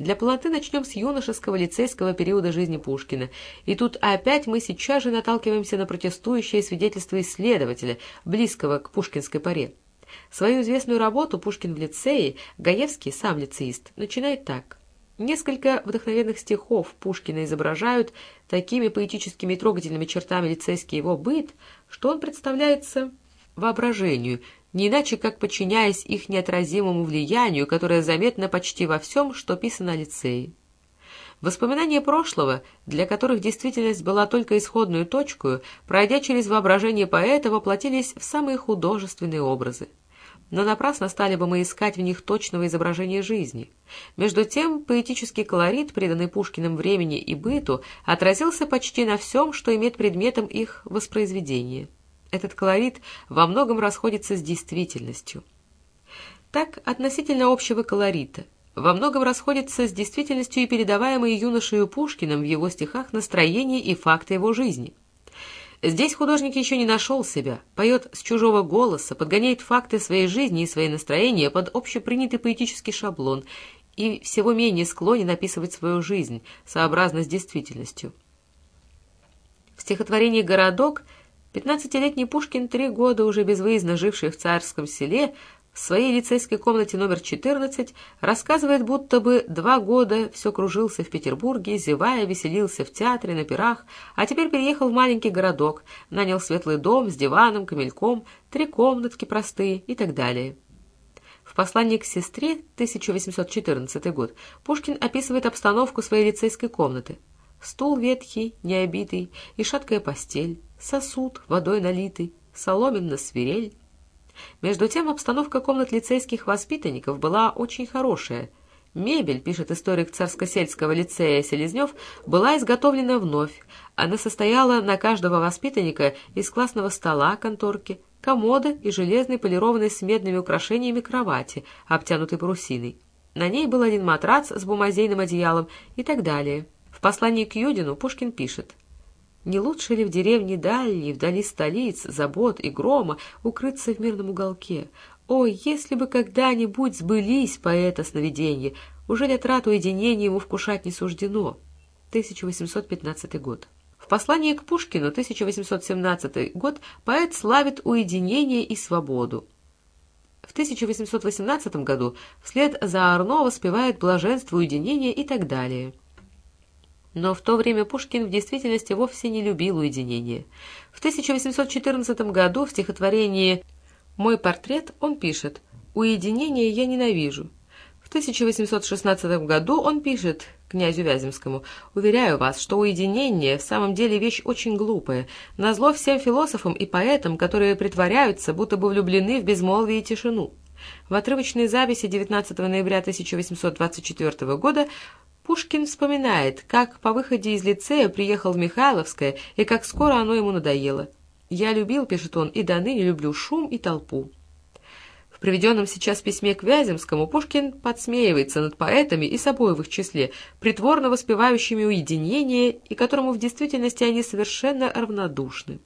Для полноты начнем с юношеского лицейского периода жизни Пушкина. И тут опять мы сейчас же наталкиваемся на протестующее свидетельство исследователя, близкого к пушкинской паре. Свою известную работу «Пушкин в лицее» Гаевский, сам лицеист, начинает так. Несколько вдохновенных стихов Пушкина изображают такими поэтическими и трогательными чертами лицейский его быт, что он представляется воображению, не иначе как подчиняясь их неотразимому влиянию, которое заметно почти во всем, что писано о лицее. Воспоминания прошлого, для которых действительность была только исходную точкой, пройдя через воображение поэта, воплотились в самые художественные образы но напрасно стали бы мы искать в них точного изображения жизни. Между тем, поэтический колорит, приданный Пушкиным времени и быту, отразился почти на всем, что имеет предметом их воспроизведения. Этот колорит во многом расходится с действительностью. Так, относительно общего колорита, во многом расходится с действительностью и передаваемые юношею Пушкиным в его стихах настроение и факты его жизни. Здесь художник еще не нашел себя, поет с чужого голоса, подгоняет факты своей жизни и свои настроения под общепринятый поэтический шаблон и всего менее склонен описывать свою жизнь, сообразно с действительностью. В стихотворении «Городок» пятнадцатилетний Пушкин, три года уже безвыездно живший в царском селе, в своей лицейской комнате номер 14 рассказывает, будто бы два года все кружился в Петербурге, зевая, веселился в театре, на пирах, а теперь переехал в маленький городок, нанял светлый дом с диваном, камельком, три комнатки простые и так далее. В послании к сестре, 1814 год, Пушкин описывает обстановку своей лицейской комнаты. Стул ветхий, необитый, и шаткая постель, сосуд, водой налитый, соломин свирель, между тем обстановка комнат лицейских воспитанников была очень хорошая. Мебель, пишет историк Царско-сельского лицея Селезнев, была изготовлена вновь. Она состояла на каждого воспитанника из классного стола, конторки, комода и железной полированной с медными украшениями кровати, обтянутой парусиной. На ней был один матрац с бумазейным одеялом и так далее. В послании к Юдину Пушкин пишет не лучше ли в деревне дальней, вдали столиц, забот и грома, укрыться в мирном уголке? О, если бы когда-нибудь сбылись поэта сновиденья, уже ли трат уединения ему вкушать не суждено? 1815 год. В послании к Пушкину, 1817 год, поэт славит уединение и свободу. В 1818 году вслед за Арно воспевает блаженство уединения и так далее. Но в то время Пушкин в действительности вовсе не любил уединение. В 1814 году в стихотворении «Мой портрет» он пишет «Уединение я ненавижу». В 1816 году он пишет князю Вяземскому «Уверяю вас, что уединение в самом деле вещь очень глупая, назло всем философам и поэтам, которые притворяются, будто бы влюблены в безмолвие и тишину». В отрывочной записи 19 ноября 1824 года Пушкин вспоминает, как по выходе из лицея приехал в Михайловское и как скоро оно ему надоело. «Я любил, — пишет он, — и до ныне люблю шум и толпу». В приведенном сейчас письме к Вяземскому Пушкин подсмеивается над поэтами и собой в их числе, притворно воспевающими уединение, и которому в действительности они совершенно равнодушны.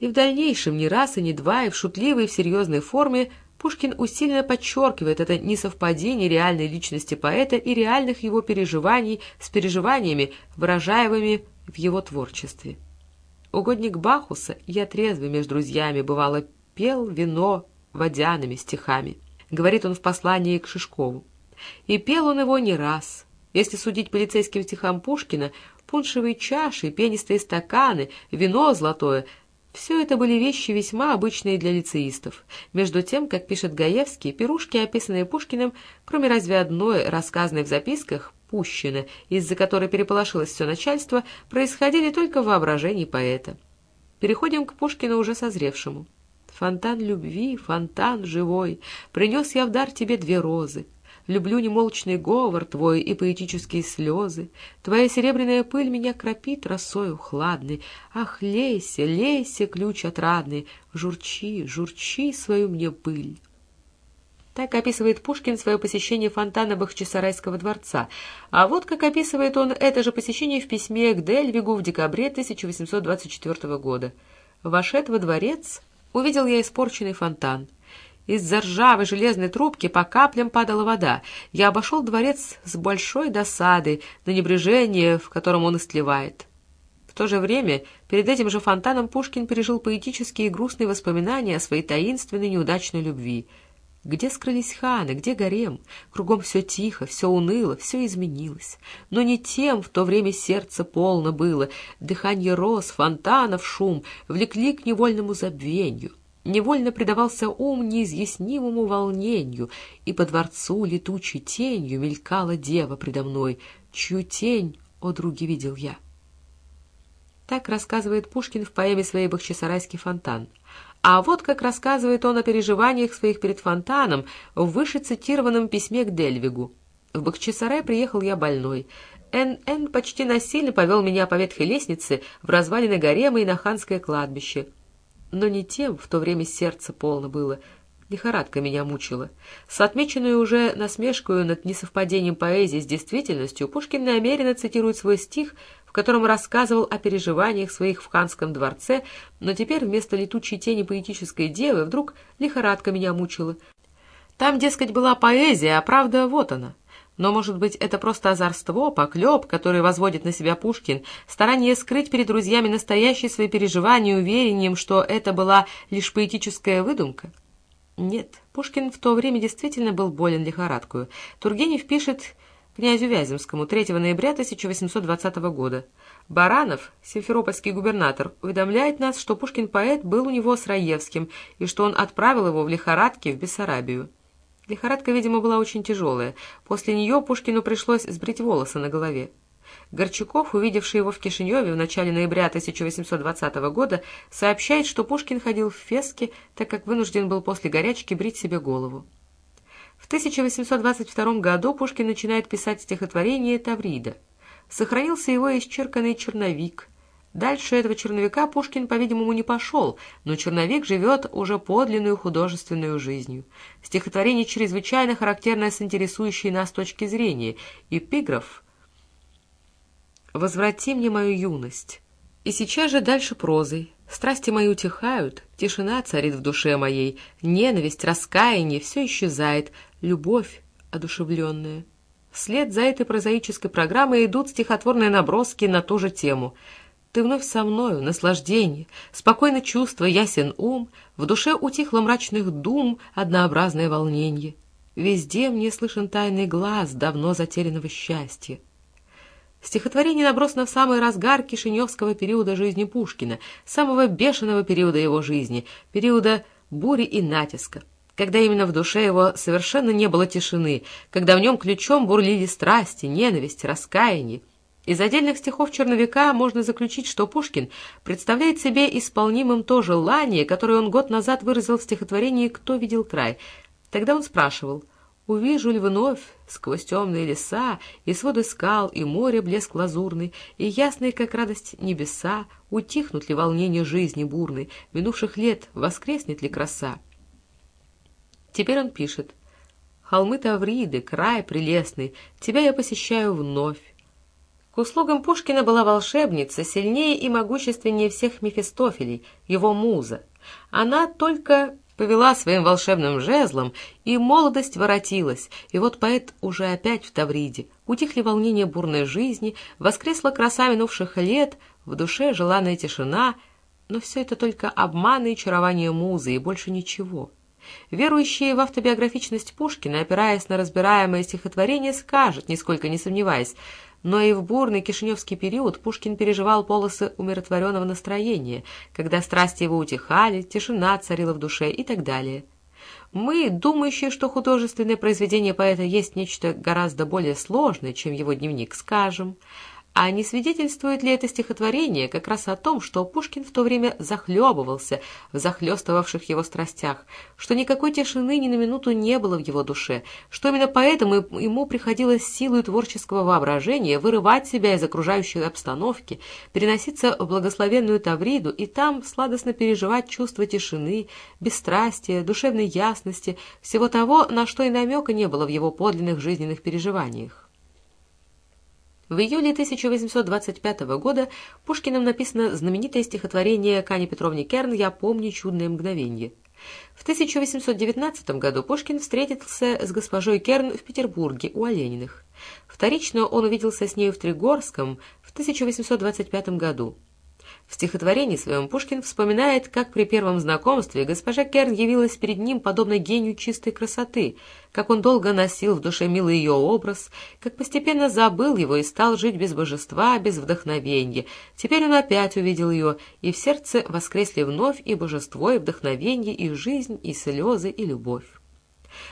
И в дальнейшем не раз и не два, и в шутливой, и в серьезной форме Пушкин усиленно подчеркивает это несовпадение реальной личности поэта и реальных его переживаний с переживаниями, выражаемыми в его творчестве. Угодник Бахуса, я трезвый между друзьями, бывало, пел вино водяными стихами, говорит он в послании к Шишкову. И пел он его не раз. Если судить полицейским стихам Пушкина, пуншевые чаши, пенистые стаканы, вино золотое — все это были вещи весьма обычные для лицеистов. Между тем, как пишет Гаевский, пирушки, описанные Пушкиным, кроме разве одной, рассказанной в записках, Пущина, из-за которой переполошилось все начальство, происходили только в воображении поэта. Переходим к Пушкину уже созревшему. «Фонтан любви, фонтан живой, принес я в дар тебе две розы. Люблю немолчный говор твой и поэтические слезы. Твоя серебряная пыль меня кропит росою хладной. Ах, лейся, лейся, ключ отрадный, журчи, журчи свою мне пыль. Так описывает Пушкин свое посещение фонтана Бахчисарайского дворца. А вот как описывает он это же посещение в письме к Дельвигу в декабре 1824 года. «Вошед во дворец, увидел я испорченный фонтан. Из-за ржавой железной трубки по каплям падала вода. Я обошел дворец с большой досадой на небрежение, в котором он истлевает. В то же время перед этим же фонтаном Пушкин пережил поэтические и грустные воспоминания о своей таинственной неудачной любви. Где скрылись ханы, где гарем? Кругом все тихо, все уныло, все изменилось. Но не тем в то время сердце полно было. Дыхание роз, фонтанов шум влекли к невольному забвению невольно предавался ум неизъяснимому волнению, и по дворцу летучей тенью мелькала дева предо мной, чью тень, о друге, видел я. Так рассказывает Пушкин в поэме своей «Бахчисарайский фонтан». А вот как рассказывает он о переживаниях своих перед фонтаном в вышецитированном письме к Дельвигу. В Бахчисарай приехал я больной. Н.Н. почти насильно повел меня по ветхой лестнице в развалины гарема и на ханское кладбище но не тем в то время сердце полно было. Лихорадка меня мучила. С отмеченной уже насмешкою над несовпадением поэзии с действительностью Пушкин намеренно цитирует свой стих, в котором рассказывал о переживаниях своих в ханском дворце, но теперь вместо летучей тени поэтической девы вдруг лихорадка меня мучила. Там, дескать, была поэзия, а правда вот она. Но, может быть, это просто озорство, поклеп, который возводит на себя Пушкин, старание скрыть перед друзьями настоящие свои переживания уверением, что это была лишь поэтическая выдумка? Нет, Пушкин в то время действительно был болен лихорадкою. Тургенев пишет князю Вяземскому 3 ноября 1820 года. Баранов, симферопольский губернатор, уведомляет нас, что Пушкин поэт был у него с Раевским и что он отправил его в лихорадке в Бессарабию. Лихорадка, видимо, была очень тяжелая. После нее Пушкину пришлось сбрить волосы на голове. Горчаков, увидевший его в Кишиневе в начале ноября 1820 года, сообщает, что Пушкин ходил в феске, так как вынужден был после горячки брить себе голову. В 1822 году Пушкин начинает писать стихотворение «Таврида». Сохранился его исчерканный черновик – Дальше этого черновика Пушкин, по-видимому, не пошел, но черновик живет уже подлинную художественную жизнью. Стихотворение чрезвычайно характерное с интересующей нас точки зрения. Эпиграф «Возврати мне мою юность». И сейчас же дальше прозой. Страсти мои утихают, тишина царит в душе моей, ненависть, раскаяние, все исчезает, любовь одушевленная. Вслед за этой прозаической программой идут стихотворные наброски на ту же тему — ты вновь со мною, наслаждение, спокойно чувство, ясен ум, в душе утихло мрачных дум однообразное волнение. Везде мне слышен тайный глаз давно затерянного счастья. Стихотворение набросано в самый разгар кишиневского периода жизни Пушкина, самого бешеного периода его жизни, периода бури и натиска, когда именно в душе его совершенно не было тишины, когда в нем ключом бурлили страсти, ненависть, раскаяние, из отдельных стихов черновика можно заключить, что Пушкин представляет себе исполнимым то желание, которое он год назад выразил в стихотворении «Кто видел край?». Тогда он спрашивал «Увижу ли вновь сквозь темные леса и своды скал, и море блеск лазурный, и ясные, как радость, небеса, утихнут ли волнения жизни бурной, минувших лет воскреснет ли краса?» Теперь он пишет «Холмы Тавриды, край прелестный, тебя я посещаю вновь, к услугам Пушкина была волшебница, сильнее и могущественнее всех Мефистофелей, его муза. Она только повела своим волшебным жезлом, и молодость воротилась, и вот поэт уже опять в Тавриде. Утихли волнения бурной жизни, воскресла краса минувших лет, в душе желанная тишина, но все это только обманы и чарование музы, и больше ничего. Верующие в автобиографичность Пушкина, опираясь на разбираемое стихотворение, скажет, нисколько не сомневаясь, но и в бурный кишиневский период Пушкин переживал полосы умиротворенного настроения, когда страсти его утихали, тишина царила в душе и так далее. Мы, думающие, что художественное произведение поэта есть нечто гораздо более сложное, чем его дневник, скажем – а не свидетельствует ли это стихотворение как раз о том, что Пушкин в то время захлебывался в захлестывавших его страстях, что никакой тишины ни на минуту не было в его душе, что именно поэтому ему приходилось силой творческого воображения вырывать себя из окружающей обстановки, переноситься в благословенную Тавриду и там сладостно переживать чувство тишины, бесстрастия, душевной ясности, всего того, на что и намека не было в его подлинных жизненных переживаниях. В июле 1825 года Пушкиным написано знаменитое стихотворение Кани Петровне Керн «Я помню чудное мгновенье». В 1819 году Пушкин встретился с госпожой Керн в Петербурге у Олениных. Вторично он увиделся с нею в Тригорском в 1825 году. В стихотворении своем Пушкин вспоминает, как при первом знакомстве госпожа Керн явилась перед ним подобно гению чистой красоты, как он долго носил в душе милый ее образ, как постепенно забыл его и стал жить без божества, без вдохновения. Теперь он опять увидел ее, и в сердце воскресли вновь и божество, и вдохновение, и жизнь, и слезы, и любовь.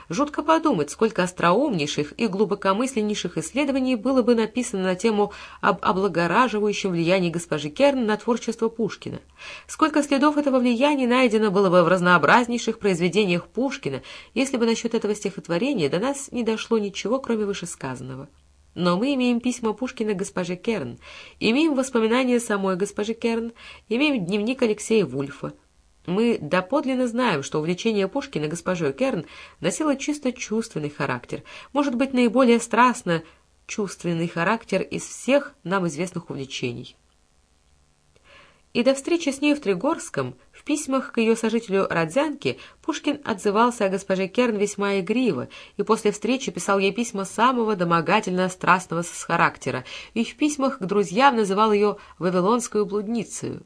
Жутко подумать, сколько остроумнейших и глубокомысленнейших исследований было бы написано на тему об облагораживающем влиянии госпожи Керн на творчество Пушкина. Сколько следов этого влияния найдено было бы в разнообразнейших произведениях Пушкина, если бы насчет этого стихотворения до нас не дошло ничего, кроме вышесказанного. Но мы имеем письма Пушкина госпоже Керн, имеем воспоминания самой госпожи Керн, имеем дневник Алексея Вульфа, мы доподлинно знаем, что увлечение Пушкина госпожой Керн носило чисто чувственный характер, может быть, наиболее страстно чувственный характер из всех нам известных увлечений. И до встречи с ней в Тригорском, в письмах к ее сожителю Родзянке, Пушкин отзывался о госпоже Керн весьма игриво, и после встречи писал ей письма самого домогательно-страстного характера, и в письмах к друзьям называл ее «вавилонскую блудницей».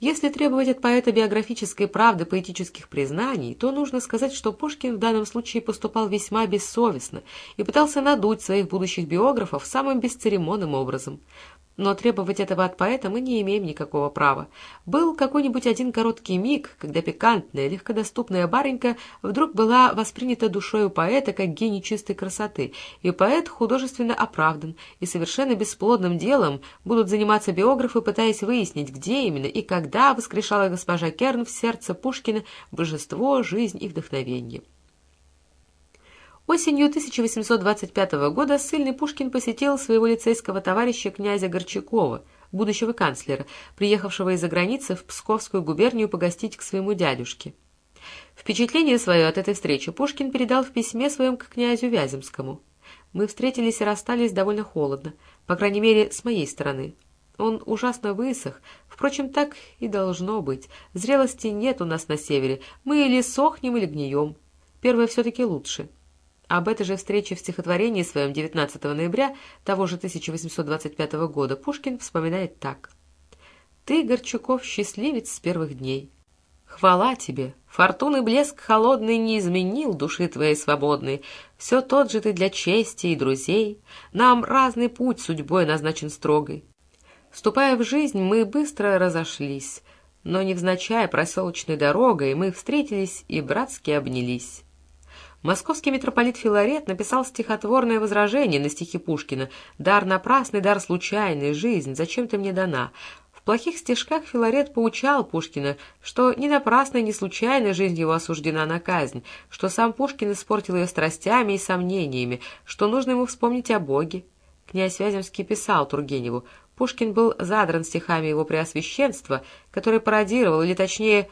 Если требовать от поэта биографической правды поэтических признаний, то нужно сказать, что Пушкин в данном случае поступал весьма бессовестно и пытался надуть своих будущих биографов самым бесцеремонным образом. Но требовать этого от поэта мы не имеем никакого права. Был какой-нибудь один короткий миг, когда пикантная, легкодоступная барынька вдруг была воспринята душой у поэта как гений чистой красоты, и поэт художественно оправдан, и совершенно бесплодным делом будут заниматься биографы, пытаясь выяснить, где именно и когда воскрешала госпожа Керн в сердце Пушкина божество, жизнь и вдохновение. Осенью 1825 года ссыльный Пушкин посетил своего лицейского товарища князя Горчакова, будущего канцлера, приехавшего из-за границы в Псковскую губернию погостить к своему дядюшке. Впечатление свое от этой встречи Пушкин передал в письме своем к князю Вяземскому. «Мы встретились и расстались довольно холодно, по крайней мере, с моей стороны. Он ужасно высох, впрочем, так и должно быть. Зрелости нет у нас на севере, мы или сохнем, или гнием. Первое все-таки лучше». Об этой же встрече в стихотворении своем 19 ноября того же 1825 года Пушкин вспоминает так. «Ты, Горчаков, счастливец с первых дней. Хвала тебе! Фортуны блеск холодный не изменил души твоей свободной. Все тот же ты для чести и друзей. Нам разный путь судьбой назначен строгой. Вступая в жизнь, мы быстро разошлись, но невзначай проселочной дорогой мы встретились и братски обнялись». Московский митрополит Филарет написал стихотворное возражение на стихи Пушкина «Дар напрасный, дар случайный, жизнь, зачем ты мне дана?» В плохих стишках Филарет поучал Пушкина, что не напрасно не случайно жизнь его осуждена на казнь, что сам Пушкин испортил ее страстями и сомнениями, что нужно ему вспомнить о Боге. Князь Вяземский писал Тургеневу, Пушкин был задран стихами его преосвященства, который пародировал, или точнее,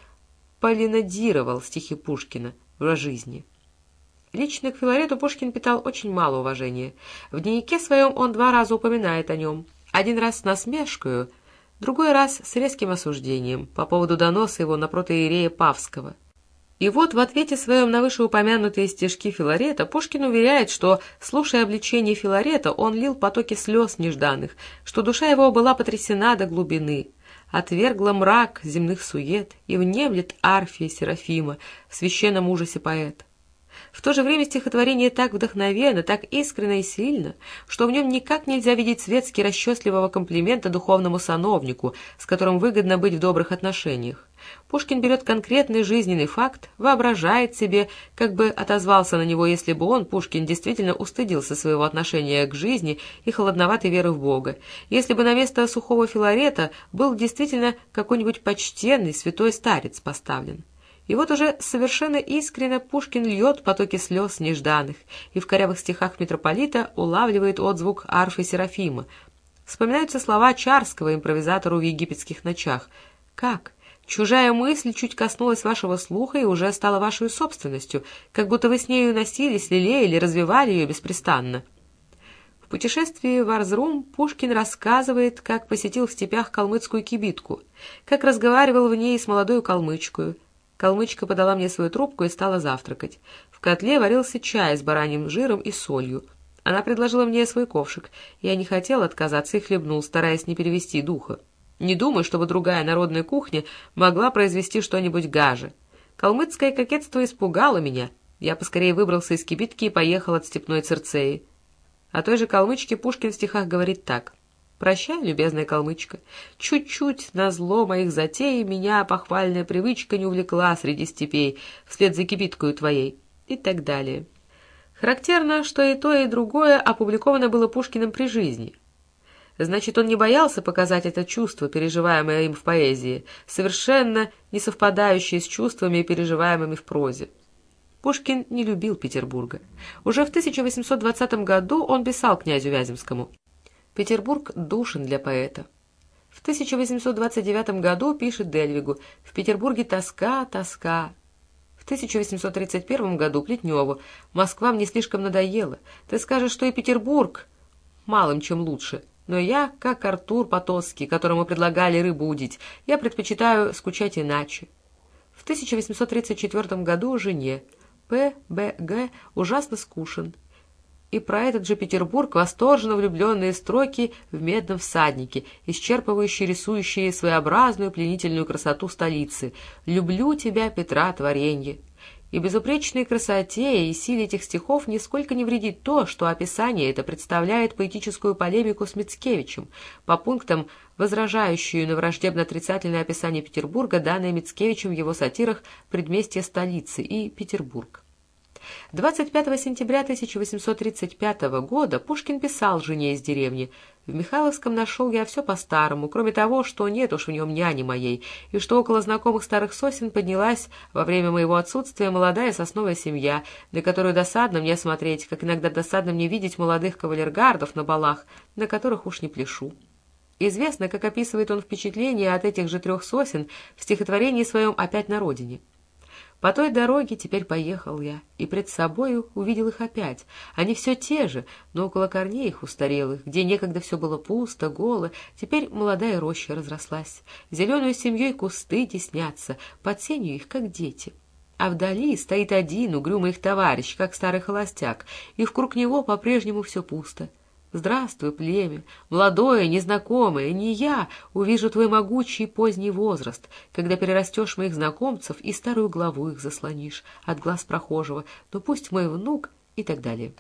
полинодировал стихи Пушкина в жизни. Лично к Филарету Пушкин питал очень мало уважения. В дневнике своем он два раза упоминает о нем. Один раз с насмешкою, другой раз с резким осуждением по поводу доноса его на протоиерея Павского. И вот в ответе своем на вышеупомянутые стишки Филарета Пушкин уверяет, что, слушая обличение Филарета, он лил потоки слез нежданных, что душа его была потрясена до глубины, отвергла мрак земных сует и внемлет арфия Серафима в священном ужасе поэта. В то же время стихотворение так вдохновенно, так искренно и сильно, что в нем никак нельзя видеть светски расчетливого комплимента духовному сановнику, с которым выгодно быть в добрых отношениях. Пушкин берет конкретный жизненный факт, воображает себе, как бы отозвался на него, если бы он, Пушкин, действительно устыдился своего отношения к жизни и холодноватой веры в Бога, если бы на место сухого Филарета был действительно какой-нибудь почтенный святой старец поставлен. И вот уже совершенно искренно Пушкин льет потоки слез нежданных, и в корявых стихах митрополита улавливает отзвук арфы Серафима. Вспоминаются слова Чарского импровизатору в египетских ночах. «Как? Чужая мысль чуть коснулась вашего слуха и уже стала вашей собственностью, как будто вы с нею носились, лелеяли, развивали ее беспрестанно». В путешествии в Арзрум Пушкин рассказывает, как посетил в степях калмыцкую кибитку, как разговаривал в ней с молодой калмычкою, Калмычка подала мне свою трубку и стала завтракать. В котле варился чай с бараньим жиром и солью. Она предложила мне свой ковшик. Я не хотел отказаться и хлебнул, стараясь не перевести духа. Не думаю, чтобы другая народная кухня могла произвести что-нибудь гаже. Калмыцкое кокетство испугало меня. Я поскорее выбрался из кибитки и поехал от степной Церцеи. О той же калмычке Пушкин в стихах говорит так — Прощай, любезная калмычка. Чуть-чуть на зло моих затей меня похвальная привычка не увлекла среди степей, вслед за кипиткою твоей. И так далее. Характерно, что и то, и другое опубликовано было Пушкиным при жизни. Значит, он не боялся показать это чувство, переживаемое им в поэзии, совершенно не совпадающее с чувствами, переживаемыми в прозе. Пушкин не любил Петербурга. Уже в 1820 году он писал князю Вяземскому Петербург душен для поэта. В 1829 году пишет Дельвигу «В Петербурге тоска, тоска». В 1831 году Плетневу «Москва мне слишком надоела. Ты скажешь, что и Петербург малым чем лучше, но я, как Артур Потоцкий, которому предлагали рыбу удить, я предпочитаю скучать иначе. В 1834 году жене П. Б. Г. ужасно скушен. И про этот же Петербург восторженно влюбленные строки в «Медном всаднике», исчерпывающие рисующие своеобразную пленительную красоту столицы. «Люблю тебя, Петра, творенье». И безупречной красоте и силе этих стихов нисколько не вредит то, что описание это представляет поэтическую полемику с Мицкевичем, по пунктам, возражающую на враждебно-отрицательное описание Петербурга, данное Мицкевичем в его сатирах «Предместье столицы» и «Петербург». 25 сентября 1835 года Пушкин писал жене из деревни «В Михайловском нашел я все по-старому, кроме того, что нет уж в нем няни моей, и что около знакомых старых сосен поднялась во время моего отсутствия молодая сосновая семья, на которую досадно мне смотреть, как иногда досадно мне видеть молодых кавалергардов на балах, на которых уж не пляшу». Известно, как описывает он впечатление от этих же трех сосен в стихотворении своем «Опять на родине». По той дороге теперь поехал я, и пред собою увидел их опять. Они все те же, но около корней их устарелых, где некогда все было пусто, голо, теперь молодая роща разрослась. Зеленую семьей кусты теснятся, под сенью их, как дети. А вдали стоит один угрюмый их товарищ, как старый холостяк, и вкруг него по-прежнему все пусто. Здравствуй, племя, молодое, незнакомое, не я увижу твой могучий поздний возраст, когда перерастешь моих знакомцев и старую главу их заслонишь от глаз прохожего, но пусть мой внук и так далее.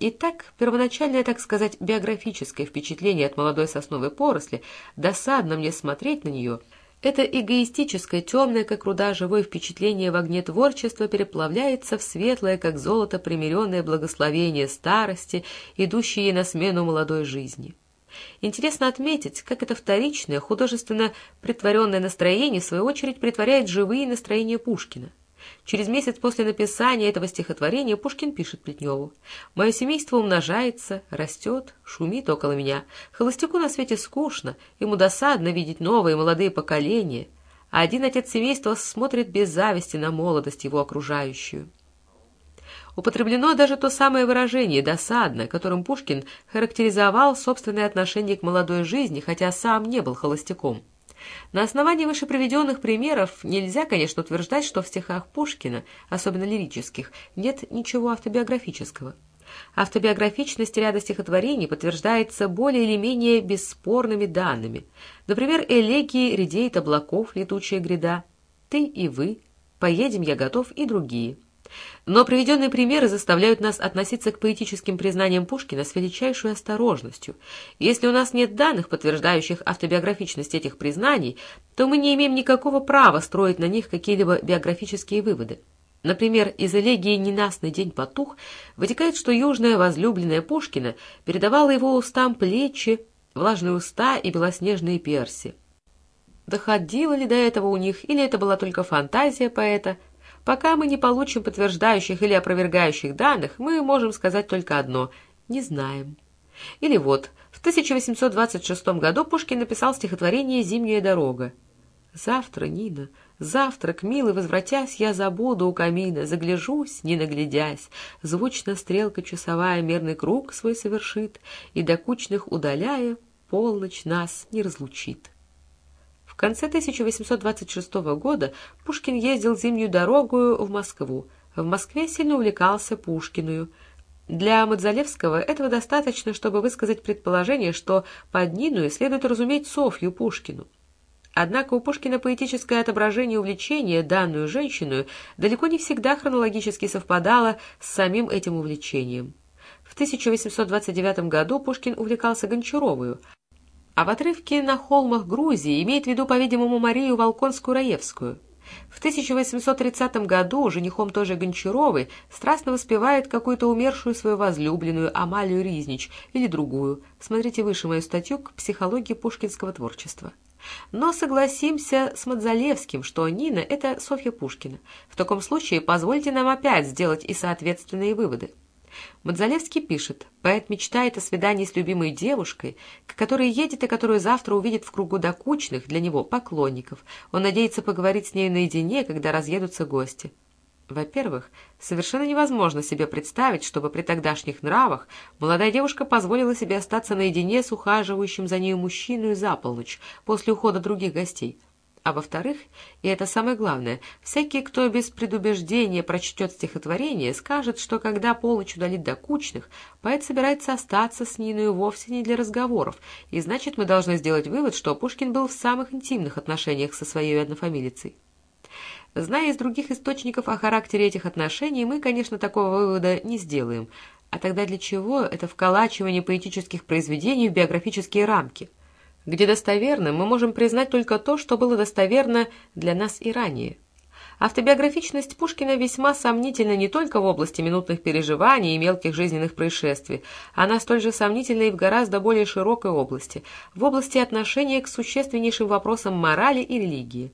Итак, первоначальное, так сказать, биографическое впечатление от молодой сосновой поросли, досадно мне смотреть на нее — это эгоистическое, темное, как руда, живое впечатление в огне творчества переплавляется в светлое, как золото, примиренное благословение старости, идущее ей на смену молодой жизни. Интересно отметить, как это вторичное, художественно притворенное настроение, в свою очередь, притворяет живые настроения Пушкина. Через месяц после написания этого стихотворения Пушкин пишет Плетневу. «Мое семейство умножается, растет, шумит около меня. Холостяку на свете скучно, ему досадно видеть новые молодые поколения, а один отец семейства смотрит без зависти на молодость его окружающую». Употреблено даже то самое выражение «досадно», которым Пушкин характеризовал собственное отношение к молодой жизни, хотя сам не был холостяком. На основании вышеприведенных примеров нельзя, конечно, утверждать, что в стихах Пушкина, особенно лирических, нет ничего автобиографического. Автобиографичность ряда стихотворений подтверждается более или менее бесспорными данными. Например, элегии «Редеет облаков, летучая гряда», «Ты и вы», «Поедем, я готов» и другие – но приведенные примеры заставляют нас относиться к поэтическим признаниям Пушкина с величайшей осторожностью. Если у нас нет данных, подтверждающих автобиографичность этих признаний, то мы не имеем никакого права строить на них какие-либо биографические выводы. Например, из элегии «Ненастный день потух» вытекает, что южная возлюбленная Пушкина передавала его устам плечи, влажные уста и белоснежные перси. Доходило ли до этого у них, или это была только фантазия поэта – Пока мы не получим подтверждающих или опровергающих данных, мы можем сказать только одно – не знаем. Или вот, в 1826 году Пушкин написал стихотворение «Зимняя дорога». «Завтра, Нина, завтра, к милой возвратясь, я забуду у камина, загляжусь, не наглядясь, звучно стрелка часовая мерный круг свой совершит, и до кучных удаляя, полночь нас не разлучит» конце 1826 года Пушкин ездил зимнюю дорогу в Москву. В Москве сильно увлекался Пушкиную. Для Мадзалевского этого достаточно, чтобы высказать предположение, что под Ниную следует разуметь Софью Пушкину. Однако у Пушкина поэтическое отображение увлечения данную женщину далеко не всегда хронологически совпадало с самим этим увлечением. В 1829 году Пушкин увлекался Гончаровую, а в отрывке «На холмах Грузии» имеет в виду, по-видимому, Марию Волконскую-Раевскую. В 1830 году женихом тоже Гончаровой страстно воспевает какую-то умершую свою возлюбленную Амалию Riзнич или другую. Смотрите выше мою статью к психологии пушкинского творчества. Но согласимся с Мадзалевским, что Нина – это Софья Пушкина. В таком случае позвольте нам опять сделать и соответственные выводы. Мадзалевский пишет, поэт мечтает о свидании с любимой девушкой, к которой едет и которую завтра увидит в кругу докучных для него поклонников. Он надеется поговорить с нею наедине, когда разъедутся гости. Во-первых, совершенно невозможно себе представить, чтобы при тогдашних нравах молодая девушка позволила себе остаться наедине с ухаживающим за нею мужчиной за полночь после ухода других гостей. А во-вторых, и это самое главное, всякий, кто без предубеждения прочтет стихотворение, скажет, что когда полночь удалит докучных, поэт собирается остаться с Ниной вовсе не для разговоров, и значит мы должны сделать вывод, что Пушкин был в самых интимных отношениях со своей однофамилицей. Зная из других источников о характере этих отношений, мы, конечно, такого вывода не сделаем. А тогда для чего это вколачивание поэтических произведений в биографические рамки? Где достоверно мы можем признать только то, что было достоверно для нас и ранее. Автобиографичность Пушкина весьма сомнительна не только в области минутных переживаний и мелких жизненных происшествий, она столь же сомнительна и в гораздо более широкой области, в области отношения к существеннейшим вопросам морали и религии.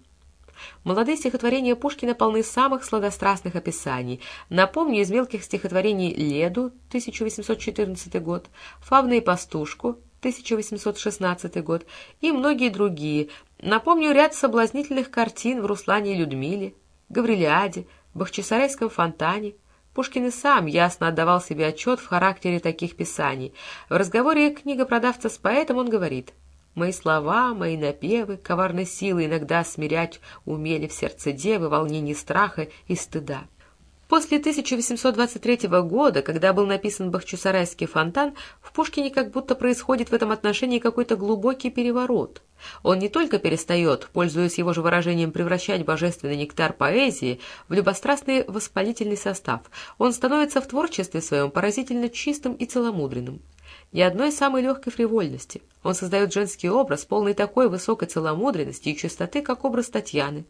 Молодые стихотворения Пушкина полны самых сладострастных описаний. Напомню из мелких стихотворений «Леду» 1814 год, «Фавна и пастушку» 1816 год и многие другие. Напомню ряд соблазнительных картин в «Руслане и Людмиле», «Гаврилиаде», «Бахчисарайском фонтане». Пушкин и сам ясно отдавал себе отчет в характере таких писаний. В разговоре книгопродавца с поэтом он говорит – Мои слова, мои напевы, коварной силы иногда смирять умели в сердце девы волнение страха и стыда. После 1823 года, когда был написан Бахчисарайский фонтан, в Пушкине как будто происходит в этом отношении какой-то глубокий переворот. Он не только перестает, пользуясь его же выражением, превращать божественный нектар поэзии в любострастный воспалительный состав, он становится в творчестве своем поразительно чистым и целомудренным ни одной самой легкой фривольности. Он создает женский образ, полный такой высокой целомудренности и чистоты, как образ Татьяны.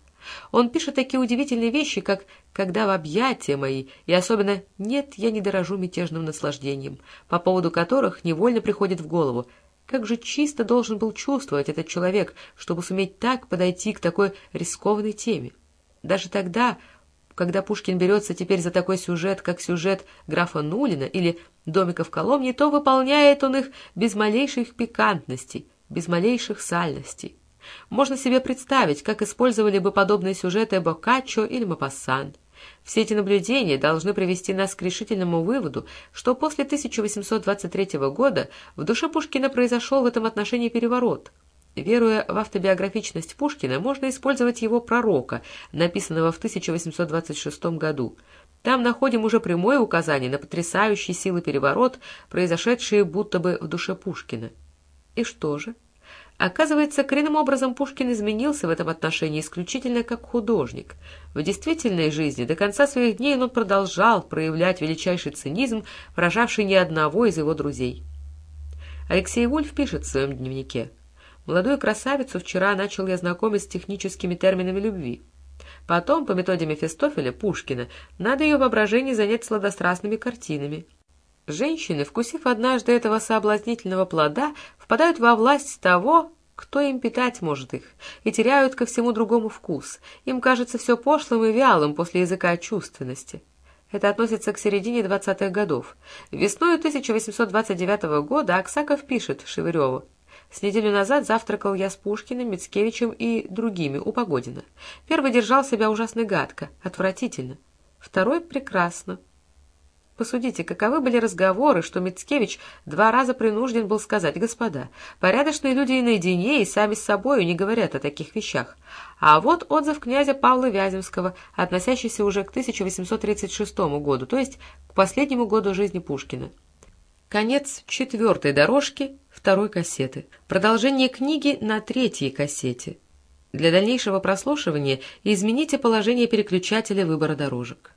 Он пишет такие удивительные вещи, как «когда в объятия мои» и особенно «нет, я не дорожу мятежным наслаждением», по поводу которых невольно приходит в голову как же чисто должен был чувствовать этот человек, чтобы суметь так подойти к такой рискованной теме. Даже тогда, когда Пушкин берется теперь за такой сюжет, как сюжет графа Нулина или домика в Коломне, то выполняет он их без малейших пикантностей, без малейших сальностей. Можно себе представить, как использовали бы подобные сюжеты Боккаччо или Мапассан. Все эти наблюдения должны привести нас к решительному выводу, что после 1823 года в душе Пушкина произошел в этом отношении переворот. Веруя в автобиографичность Пушкина, можно использовать его «Пророка», написанного в 1826 году – там находим уже прямое указание на потрясающий силы переворот, произошедший будто бы в душе Пушкина. И что же? Оказывается, коренным образом Пушкин изменился в этом отношении исключительно как художник. В действительной жизни до конца своих дней он продолжал проявлять величайший цинизм, поражавший ни одного из его друзей. Алексей Вульф пишет в своем дневнике. «Молодую красавицу вчера начал я знакомить с техническими терминами любви. Потом, по методе Мефистофеля, Пушкина, надо ее воображение занять сладострастными картинами. Женщины, вкусив однажды этого соблазнительного плода, впадают во власть того, кто им питать может их, и теряют ко всему другому вкус. Им кажется все пошлым и вялым после языка чувственности. Это относится к середине 20-х годов. Весной 1829 года Аксаков пишет Шевыреву с неделю назад завтракал я с Пушкиным, Мицкевичем и другими у Погодина. Первый держал себя ужасно гадко, отвратительно. Второй — прекрасно. Посудите, каковы были разговоры, что Мицкевич два раза принужден был сказать, «Господа, порядочные люди и наедине, и сами с собою не говорят о таких вещах». А вот отзыв князя Павла Вяземского, относящийся уже к 1836 году, то есть к последнему году жизни Пушкина. Конец четвертой дорожки второй кассеты. Продолжение книги на третьей кассете. Для дальнейшего прослушивания измените положение переключателя выбора дорожек.